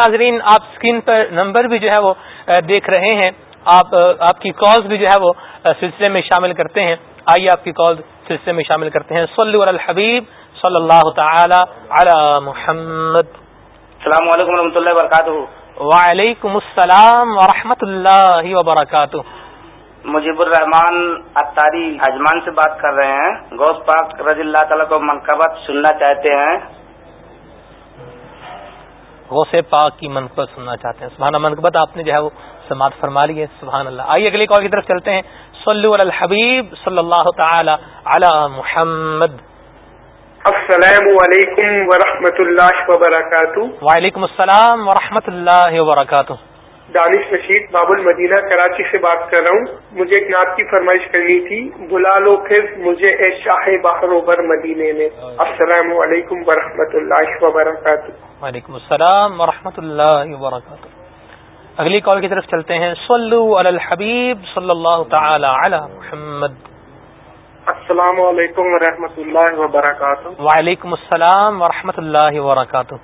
ناظرین آپ اسکرین پر نمبر بھی جو ہے وہ دیکھ رہے ہیں۔ آپ آپ کی کالز بھی جو ہے وہ سلسلے میں شامل کرتے ہیں۔ آئیے آپ کی کال سلسلے میں شامل کرتے ہیں۔ صلی الحبیب صلی اللہ تعالی علی محمد۔ السلام علیکم و رحمۃ اللہ وبرکاتہ۔ وعلیکم السلام ورحمۃ اللہ وبرکاتہ۔ مجیب الرحمان اتاری اجمان سے بات کر رہے ہیں۔ گوس پاک رضی اللہ تعالیٰ کو منقبت سننا چاہتے ہیں۔ غوث پاک کی منقبت سننا چاہتے ہیں۔ سبحانہ منقبت آپ نے جو ہے وہ سماعت فرما لی ہے۔ سبحان اللہ۔ آئیے اگلی کال کی طرف چلتے ہیں۔ صلو علی الحبیب صلی اللہ تعالی علی محمد۔ السلام علیکم ورحمۃ اللہ وبرکاتہ۔ وعلیکم السلام ورحمۃ اللہ وبرکاتہ۔ دانش رشید باب المدینہ کراچی سے بات کر رہا ہوں۔ مجھے ایک نعت کی فرمائش کرنی تھی۔ بلا لو پھر مجھے اے شاہ باہر اوبر مدینے میں۔ السلام علیکم ورحمۃ اللہ وبرکاتہ۔ وعلیکم السلام ورحمۃ اللہ وبرکاتہ۔ اگلی کال کی طرف چلتے ہیں۔ صلو علی الحبیب صلی اللہ تعالی علی محمد۔ السلام علیکم ورحمۃ اللہ وبرکاتہ۔ وعلیکم السلام ورحمۃ اللہ وبرکاتہ۔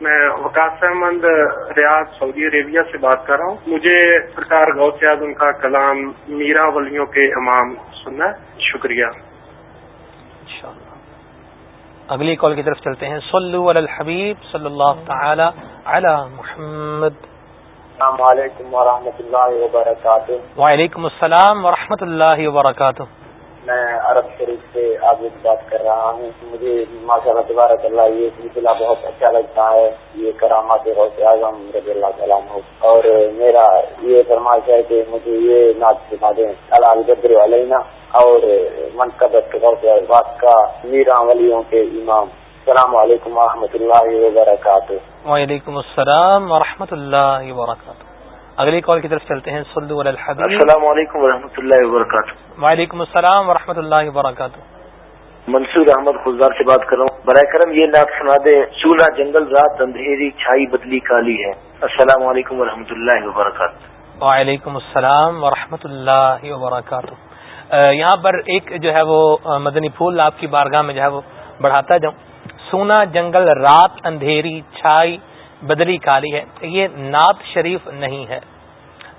میں وکاس احمد ریاض سعودی عربیہ سے بات کر رہا ہوں۔ مجھے سرکار غوث ان کا کلام میرا ولیوں کے امام سننا ہے۔ شکریہ۔ اگلی کال کی طرف چلتے ہیں۔ صلو علی الحبیب صلی اللہ تعالی علی محمد۔ السلام علیکم ورحمۃ اللہ وبرکاتہ۔ وعلیکم السلام ورحمۃ اللہ وبرکاتہ۔ میں عرب شریف سے آپ بات کر رہا ہوں مجھے ماشاء اللہ تبارک اللہ یہ سلسلہ بہت اچھا لگتا ہے یہ کرامات غوث اعظم رضی اللہ تعالیٰ اور میرا یہ فرمائش ہے کہ مجھے یہ نعت سکھا دیں۔ اللہ بدر علینا اور منقبت غوث اعظم کا میرا ولیوں کے امام۔ السلام علیکم و اللہ وبرکاتہ۔ وعلیکم السلام ورحمۃ اللہ وبرکاتہ۔ اگلی کال کی طرف چلتے ہیں۔ الحبیب۔ السلام علیکم و اللہ وبرکاتہ۔ وعلیکم السلام ورحمۃ اللہ وبرکاتہ۔ منصور احمد خزدار سے بات کر رہا ہوں۔ برائے کرم یہ نعت سنا دے چولہا جنگل رات اندھیری چھائی بدلی کالی ہے۔ السلام علیکم و اللہ وبرکاتہ۔ وعلیکم السلام ورحمۃ اللہ وبرکاتہ۔ یہاں پر ایک جو ہے وہ مدنی پھول آپ کی بارگاہ میں جو ہے وہ بڑھاتا جاؤں۔ سونا جنگل رات اندھیری چھائی بدری کالی ہے۔ یہ نعت شریف نہیں ہے۔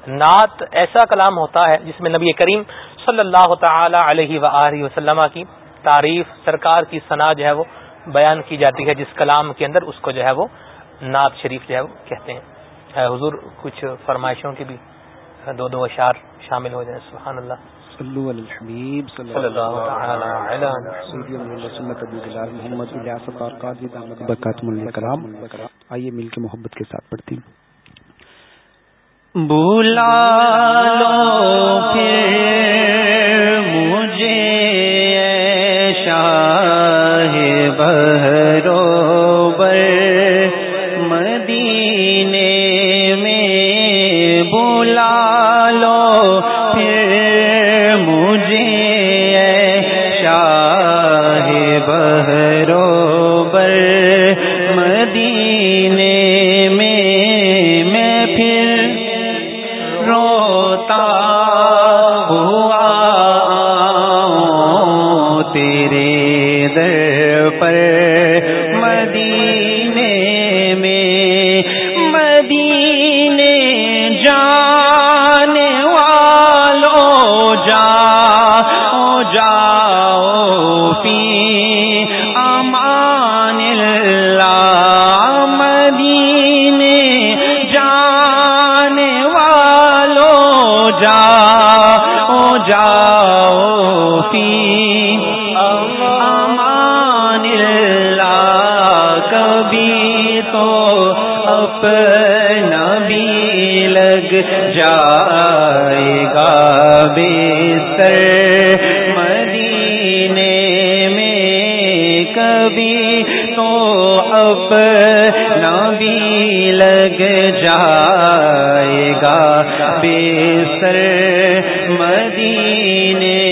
نعت ایسا کلام ہوتا ہے جس میں نبی کریم صلی اللہ تعالی علیہ و وسلم کی تعریف سرکار کی صنع جو ہے وہ بیان کی جاتی ہے جس کلام کے اندر اس کو جو ہے وہ نعت شریف جو ہے وہ کہتے ہیں۔ حضور کچھ فرمائشوں کی بھی دو دو اشار شامل ہو جائیں۔ سبحان اللہ۔ صلو علی الحبیب صلی اللہ تعالی علی سنت ابو جلال محمد الیاس اور قاضی دامت برکاتہ الکلام آئیے مل کے محبت کے ساتھ پڑھتی بولا لو پھر جائے گا بستر۔ مدینے میں کبھی تو اپنا بھی لگ جائے گا بستر۔ مدینے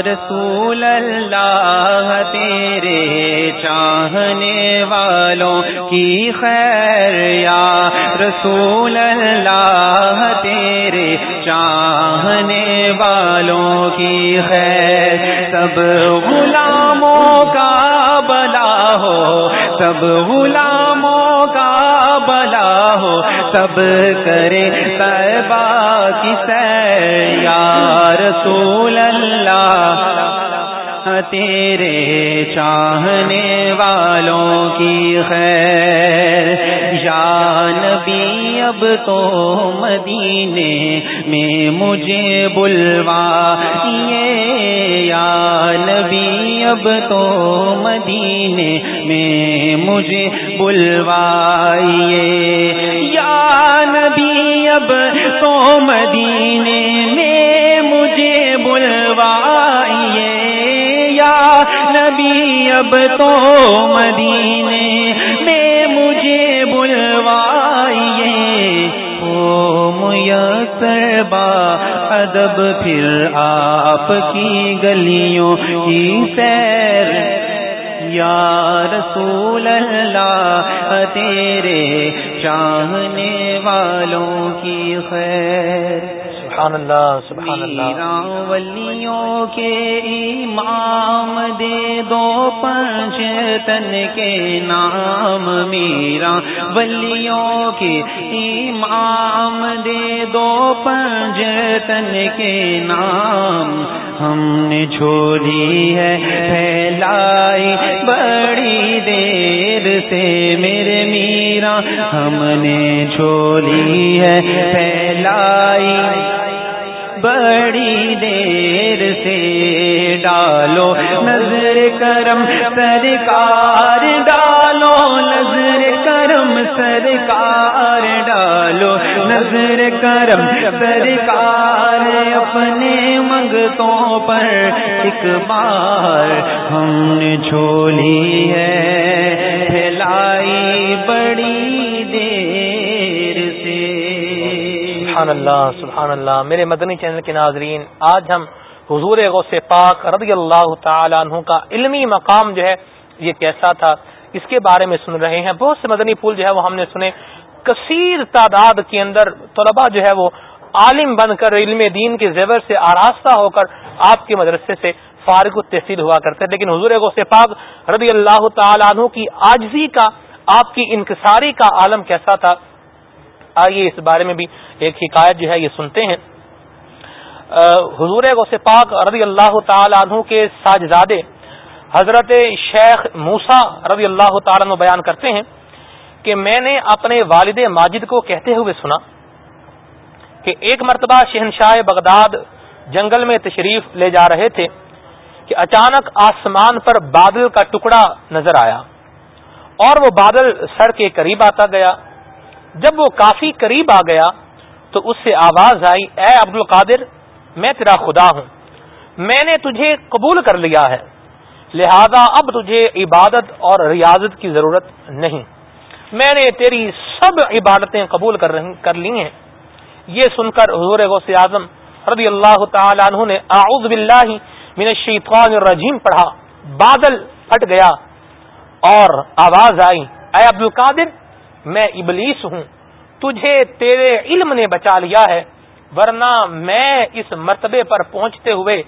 رسول اللہ، تیرے چاہنے والوں کی خیر، یا رسول اللہ، تیرے چاہنے والوں کی خیر۔ سب غلاموں کا بلا ہو، سب غلاموں کا بلا ہو سب کرے طیبہ کی سیر یا رسول اللہ۔ تیرے چاہنے والوں کی خیر۔ یا نبی، اب تو مدینے میں مجھے بلوا یا نبی، اب تو مدینے میں مجھے بلوائیے یا نبی، اب تو مدینے میں مجھے بلوائیے نبی اب تو مدینے میں مجھے بلوائیے۔ او میسر با ادب پھر آپ کی گلیوں کی سیر۔ یا رسول اللہ، تیرے چاہنے والوں کی خیر۔ سبحان اللہ سبحان اللہ۔ ولیوں کے امام دے دو پنچ تن کے نام میرا ولیوں کے امام دے دو پنج تن کے نام۔ ہم نے چھوڑی ہے، پھیلائی بڑی دیر سے میرے میرا۔ ہم نے چھوڑی ہے، پھیلائی بڑی دیر سے ڈالو، نظر کرم سرکار ڈالو، نظر کرم سرکار ڈالو، نظر کرم سرکار اپنے منگتوں پر ایک بار ہم نے جھولی ہے، پھیلائی بڑی دیر سبحان اللہ سبحان اللہ۔ میرے مدنی چینل کے ناظرین، آج ہم حضور غوث پاک رضی اللہ تعالیٰ عنہ کا علمی مقام جو ہے، یہ کیسا تھا، اس کے بارے میں سن رہے ہیں۔ بہت سے مدنی پھول جو ہے، وہ ہم نے سنے۔ کثیر تعداد کے اندر طلباء جو ہے، وہ عالم بن کر علم دین کے زیور سے آراستہ ہو کر آپ کے مدرسے سے فارغ التحصیل ہوا کرتے لیکن حضور غوث پاک رضی اللہ تعالیٰ عنہ کی آجزی کا، آپ کی انکساری کا عالم کیسا تھا، آئیے اس بارے میں بھی ایک حکایت جو ہے یہ سنتے ہیں۔ حضور غوث پاک رضی اللہ تعالی عنہ کے ساجزادے حضرت شیخ موسا رضی اللہ تعالیٰ عنہ بیان کرتے ہیں کہ میں نے اپنے والد ماجد کو کہتے ہوئے سنا کہ ایک مرتبہ شہنشاہ بغداد جنگل میں تشریف لے جا رہے تھے کہ اچانک آسمان پر بادل کا ٹکڑا نظر آیا اور وہ بادل سر کے قریب آتا گیا۔ جب وہ کافی قریب آ گیا تو اس سے آواز آئی، اے عبد القادر میں تیرا خدا ہوں، میں نے تجھے قبول کر لیا ہے، لہذا اب تجھے عبادت اور ریاضت کی ضرورت نہیں، میں نے تیری سب عبادتیں قبول کر لی ہیں. یہ سن کر حضور غوث اعظم رضی اللہ تعالی عنہ نے اعوذ باللہ من الشیطان الرجیم پڑھا، بادل پھٹ گیا اور آواز آئی، اے عبد القادر میں ابلیس ہوں تجھے تیرے علم نے بچا لیا ہے، ورنہ میں اس مرتبے پر پہنچتے ہوئے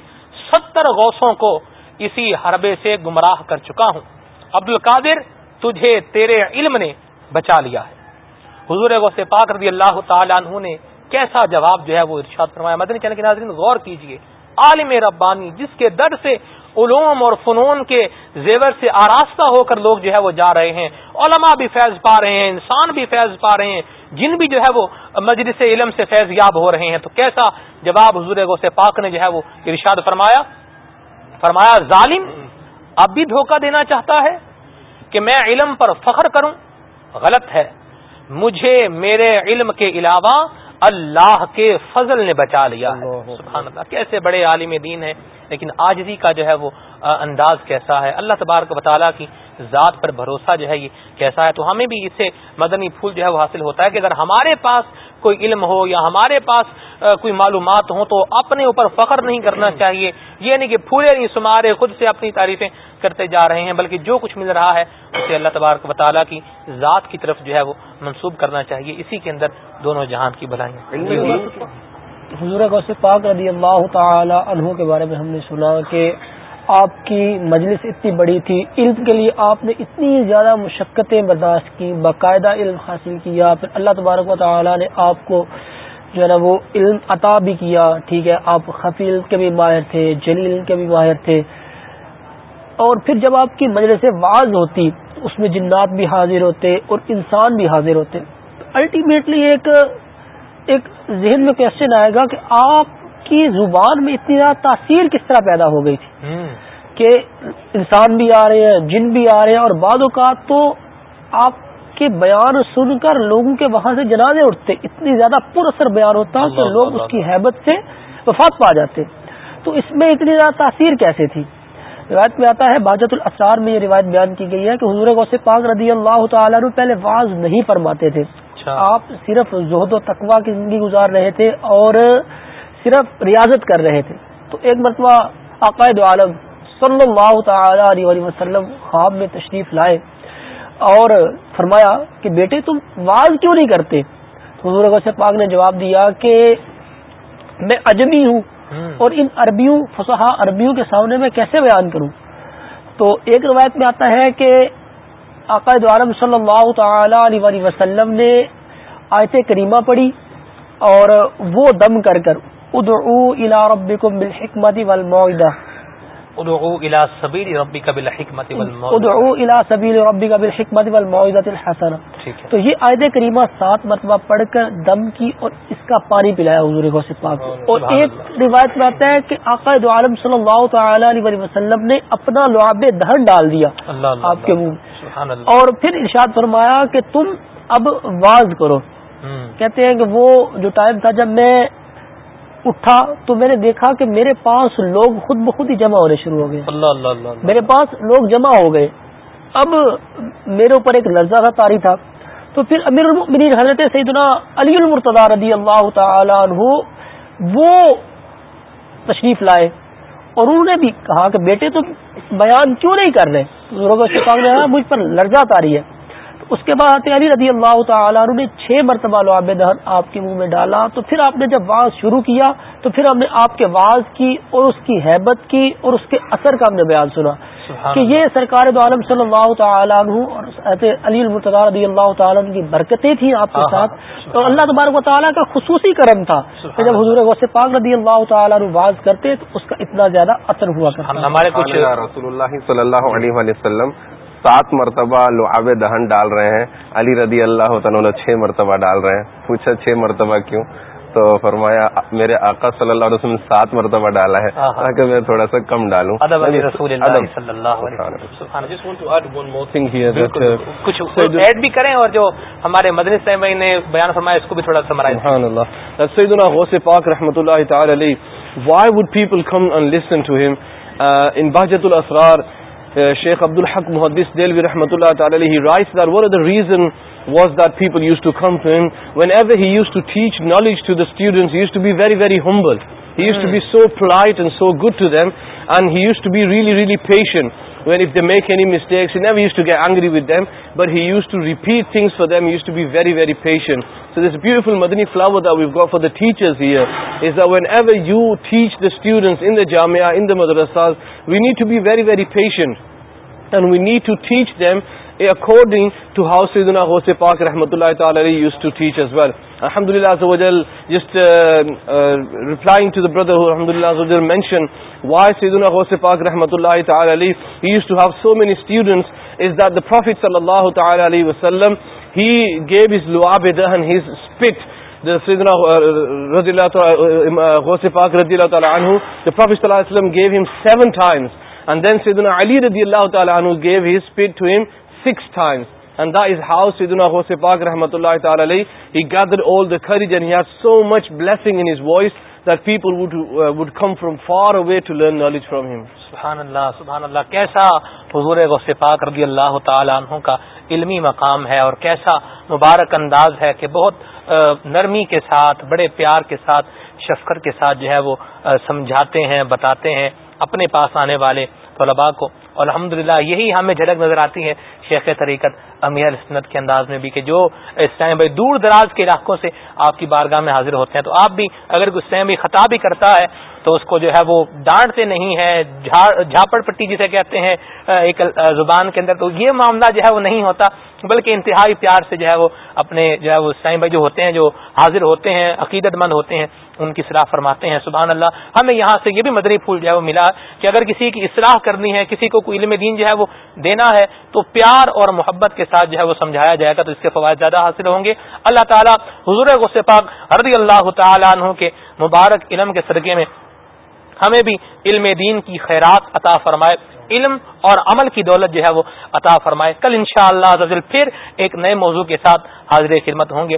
ستر غوثوں کو اسی حربے سے گمراہ کر چکا ہوں۔ عبد القادر تجھے تیرے علم نے بچا لیا ہے۔ حضور غوث پاک رضی اللہ تعالیٰ عنہ نے کیسا جواب جو ہے وہ ارشاد فرمایا، مدنی چینل کے ناظرین، غور کیجیے۔ عالم ربانی، جس کے در سے علوم اور فنون کے زیور سے آراستہ ہو کر لوگ جو ہے وہ جا رہے ہیں، علماء بھی فیض پا رہے ہیں، انسان بھی فیض پا رہے ہیں جن بھی جو ہے وہ مجلس علم سے فیض یاب ہو رہے ہیں تو کیسا جواب حضور غوث پاک نے جو ہے وہ ارشاد فرمایا؟ فرمایا ظالم اب بھی دھوکہ دینا چاہتا ہے کہ میں علم پر فخر کروں؟ غلط ہے۔ مجھے میرے علم کے علاوہ اللہ کے فضل نے بچا لیا ہے۔ سبحان اللہ کیسے بڑے عالم دین ہیں لیکن آجزی کا جو ہے وہ انداز کیسا ہے؟ اللہ تبارک و تعالیٰ کی ذات پر بھروسہ جو ہے یہ کیسا ہے، تو ہمیں بھی اس سے مدنی پھول جو ہے وہ حاصل ہوتا ہے کہ اگر ہمارے پاس کوئی علم ہو یا ہمارے پاس کوئی معلومات ہوں تو اپنے اوپر فخر نہیں کرنا چاہیے۔ یہ نہیں کہ پھولے نہیں، سمارے خود سے اپنی تعریفیں کرتے جا رہے ہیں، بلکہ جو کچھ مل رہا ہے، اسے اللہ تبارک و تعالیٰ کی ذات کی طرف جو ہے وہ منسوب کرنا چاہیے۔ اسی کے اندر دونوں جہان کی بھلائیں حضور پاک رضی اللہ تعالی عنہ کے بارے میں ہم نے سنا کہ آپ کی مجلس اتنی بڑی تھی، علم کے لیے آپ نے اتنی زیادہ مشقتیں برداشت کی، باقاعدہ علم حاصل کیا، پھر اللہ تبارک و تعالیٰ نے آپ کو جو ہے نا وہ علم عطا بھی کیا، ٹھیک ہے، آپ خفیل کے بھی ماہر تھے، جلیل کے بھی ماہر تھے۔ اور پھر جب آپ کی مجلس واز ہوتی، اس میں جنات بھی حاضر ہوتے اور انسان بھی حاضر ہوتے۔ الٹیمیٹلی ایک ایک ذہن میں کوشچن آئے گا کہ آپ کی زبان میں اتنی زیادہ تاثیر کس طرح پیدا ہو گئی تھی؟ کہ انسان بھی آ رہے ہیں جن بھی آ رہے ہیں اور بعد اوقات تو آپ کے بیان سن کر لوگوں کے وہاں سے جنازے اٹھتے اتنی زیادہ پر اثر بیان ہوتا کہ لوگ اس کی حیبت سے وفات پا جاتے۔ تو اس میں اتنی زیادہ تاثیر کیسے تھی؟ روایت میں آتا ہے باجت الاسرار میں یہ روایت بیان کی گئی ہے کہ حضور غوث پاک رضی اللہ تعالیٰ پہلے واز نہیں فرماتے تھے۔ اچھا۔ آپ صرف زہد و تقوا کی زندگی گزار رہے تھے اور صرف ریاضت کر رہے تھے۔ تو ایک مرتبہ عقائد عالم صلی اللہ تعالی علیہ وسلم خواب میں تشریف لائے اور فرمایا کہ بیٹے تم واز کیوں نہیں کرتے؟ تو حضور سے پاک نے جواب دیا کہ میں اجمی ہوں اور ان عربیوں فصحا عربیوں کے سامنے میں کیسے بیان کروں؟ تو ایک روایت میں آتا ہے کہ عقائد عالم صلی اللہ تعالی علیہ وسلم نے آیت کریمہ پڑھی اور وہ دم کر کر ادعو الى ربكم بالحکمت والموعدہ. ادعو الى سبیل ربک بالحکمت والموعدہ. ادعو الى سبیل ربک بالحکمت والموعدہ الحسنہ. تو یہ آیت کریمہ سات مرتبہ پڑھ کر دم کی اور اس کا پانی پلایا حضور غوث پاک. کو اور ایک روایت میں آتا ہے کہ آقا دو عالم صلی اللہ تعالی علیہ وسلم نے اپنا لعاب دہن ڈال دیا آپ کے منہ. اور پھر ارشاد فرمایا کہ تم اب واز کرو. کہتے ہیں کہ وہ جو ٹائم تھا جب میں اٹھا تو میں نے دیکھا کہ میرے پاس لوگ خود بخود ہی جمع ہونے شروع ہو گئے۔ اللہ اللہ اللہ میرے پاس لوگ جمع ہو گئے۔ اب میرے اوپر ایک لرزہ کا تاری تھا۔ تو پھر امیر المؤمنین حضرت سیدنا علی المرتضی رضی اللہ تعالی عنہ وہ تشریف لائے اور انہوں نے بھی کہا کہ بیٹے تم بیان کیوں نہیں کر رہے؟ مجھ پر لرزہ تاری ہے۔ اس کے بعد علی رضی اللہ تعالیٰ نے چھ مرتبہ لعاب دہن آپ کے منہ میں ڈالا تو پھر آپ نے جب واز شروع کیا تو پھر ہم نے آپ کے واز کی اور اس کی حیبت کی اور اس کے اثر کا ہم نے بیان سنا کہ یہ سرکار دو عالم صلی اللہ تعالیٰ عنہ اور علی المرتضی رضی اللہ تعالیٰ عنہ کی برکتیں تھیں آپ کے ساتھ۔ اور اللہ تبارک و تعالیٰ کا خصوصی کرم تھا کہ جب حضور غوث پاک رضی اللہ تعالیٰ عنہ واز کرتے تو اس کا اتنا زیادہ اثر ہوا کرتا۔ ہمارے کچھ رسول اللہ صلی اللہ علیہ وسلم سات مرتبہ لعاب دہن ڈال رہے ہیں۔ علی رضی اللہ تعالیٰ چھ مرتبہ ڈال رہے ہیں۔ پوچھا چھ مرتبہ کیوں؟ تو فرمایا میرے آقا صلی اللہ علیہ وسلم سات مرتبہ ڈالا ہے۔ تاکہ میں تھوڑا سا کم ڈالوں۔ کچھ ایڈ بھی کریں اور جو ہمارے مدنی صاحب نے بیان فرمایا اس کو بھی تھوڑا سا سیدنا غوث پاک رحمۃ اللہ تعالی علیہ why would people come and listen to him in باجت الاسرار شیخ عبد الحق محدث محدود رحمۃ اللہ تعالی علیہ writes that what what the reason was that people used to come to him whenever he used to teach knowledge to the students used to be very very humble he used to be so polite and so good to them and he used to be really really patient when if they make any mistakes he never used to get angry with them but he used to repeat things for them used to be very very patient so this beautiful madani flower that we've got for the teachers here is that whenever you teach the students in the jamia in the madrasas we need to be very very patient and we need to teach them according to how Sayyidina Ghosi Pak rahmatullahi ta'ala used to teach as well. Alhamdulillah Azza wa Jal, just uh, uh, replying to the brother who Alhamdulillah Azza wa Jal mentioned why Sayyidina Ghosi Pak rahmatullahi ta'ala he used to have so many students is that the Prophet sallallahu ta'ala alayhi wa sallam he gave his lu'abidah and his spit the Sayyidina Ghosi Pak radiyallahu ta'ala anhu the Prophet sallallahu alayhi wa sallam gave him seven times And then Sayyidina Ali radiallahu ta'ala anhu gave his spit to him six times. And that is how Sayyidina Ghosi Pak rahmatullahi ta'ala alayhi, he gathered all the courage and he had so much blessing in his voice that people would, uh, would come from far away to learn knowledge from him. سبحان اللہ سبحان اللہ کیسا حضور غوث پاک رضی اللہ تعالیٰ عنہ کا علمی مقام ہے اور کیسا مبارک انداز ہے کہ بہت نرمی کے ساتھ بڑے پیار کے ساتھ شفقت کے ساتھ جو ہے وہ سمجھاتے ہیں بتاتے ہیں اپنے پاس آنے والے طلباء کو اور الحمد یہی ہمیں جھلک نظر آتی ہے شیخ طریقت امیر سنت کے انداز میں بھی کہ جو اس بھائی دور دراز کے علاقوں سے آپ کی بارگاہ میں حاضر ہوتے ہیں، تو آپ بھی اگر اس ٹائم بھی خطا بھی کرتا ہے، تو اس کو جو ہے وہ ڈانٹتے نہیں ہے جھاپڑ پٹی جسے کہتے ہیں، ایک زبان کے اندر، تو یہ معاملہ جو ہے وہ نہیں ہوتا، بلکہ انتہائی پیار سے جو ہے وہ اپنے جو ہے وہ سائیں بھائی جو ہوتے ہیں، جو حاضر ہوتے ہیں، عقیدت مند ہوتے ہیں ان کی اصلاح فرماتے ہیں، سبحان اللہ۔ ہمیں یہاں سے یہ بھی مدری پھول جو ہے وہ ملا کہ اگر کسی کی اصلاح کرنی ہے، کسی کو کوئی علم دین جو ہے وہ دینا ہے، تو پیار اور محبت کے ساتھ جو ہے وہ سمجھایا جائے گا، تو اس کے فوائد زیادہ حاصل ہوں گے۔ اللہ تعالیٰ حضور غصے پاک رضی اللہ تعالیٰ عنہ کے مبارک علم کے صدقے میں ہمیں بھی علم دین کی خیرات عطا فرمائے، علم اور عمل کی دولت جو ہے وہ عطا فرمائے۔ کل انشاءاللہ شاء اللہ پھر ایک نئے موضوع کے ساتھ حاضر خدمت ہوں گے۔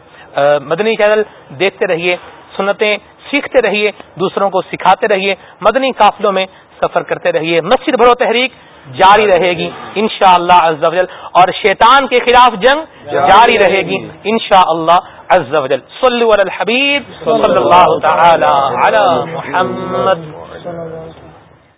مدنی چینل دیکھتے رہیے سنتے سیکھتے رہیے، دوسروں کو سکھاتے رہیے، مدنی قافلوں میں سفر کرتے رہیے۔ مسجد بھرو تحریک جاری رہے گی ان شاء اللہ اور شیطان کے خلاف جنگ جاری رہے گی ان شاء اللہ الحبیب، صلی اللہ تعالی علی محمد۔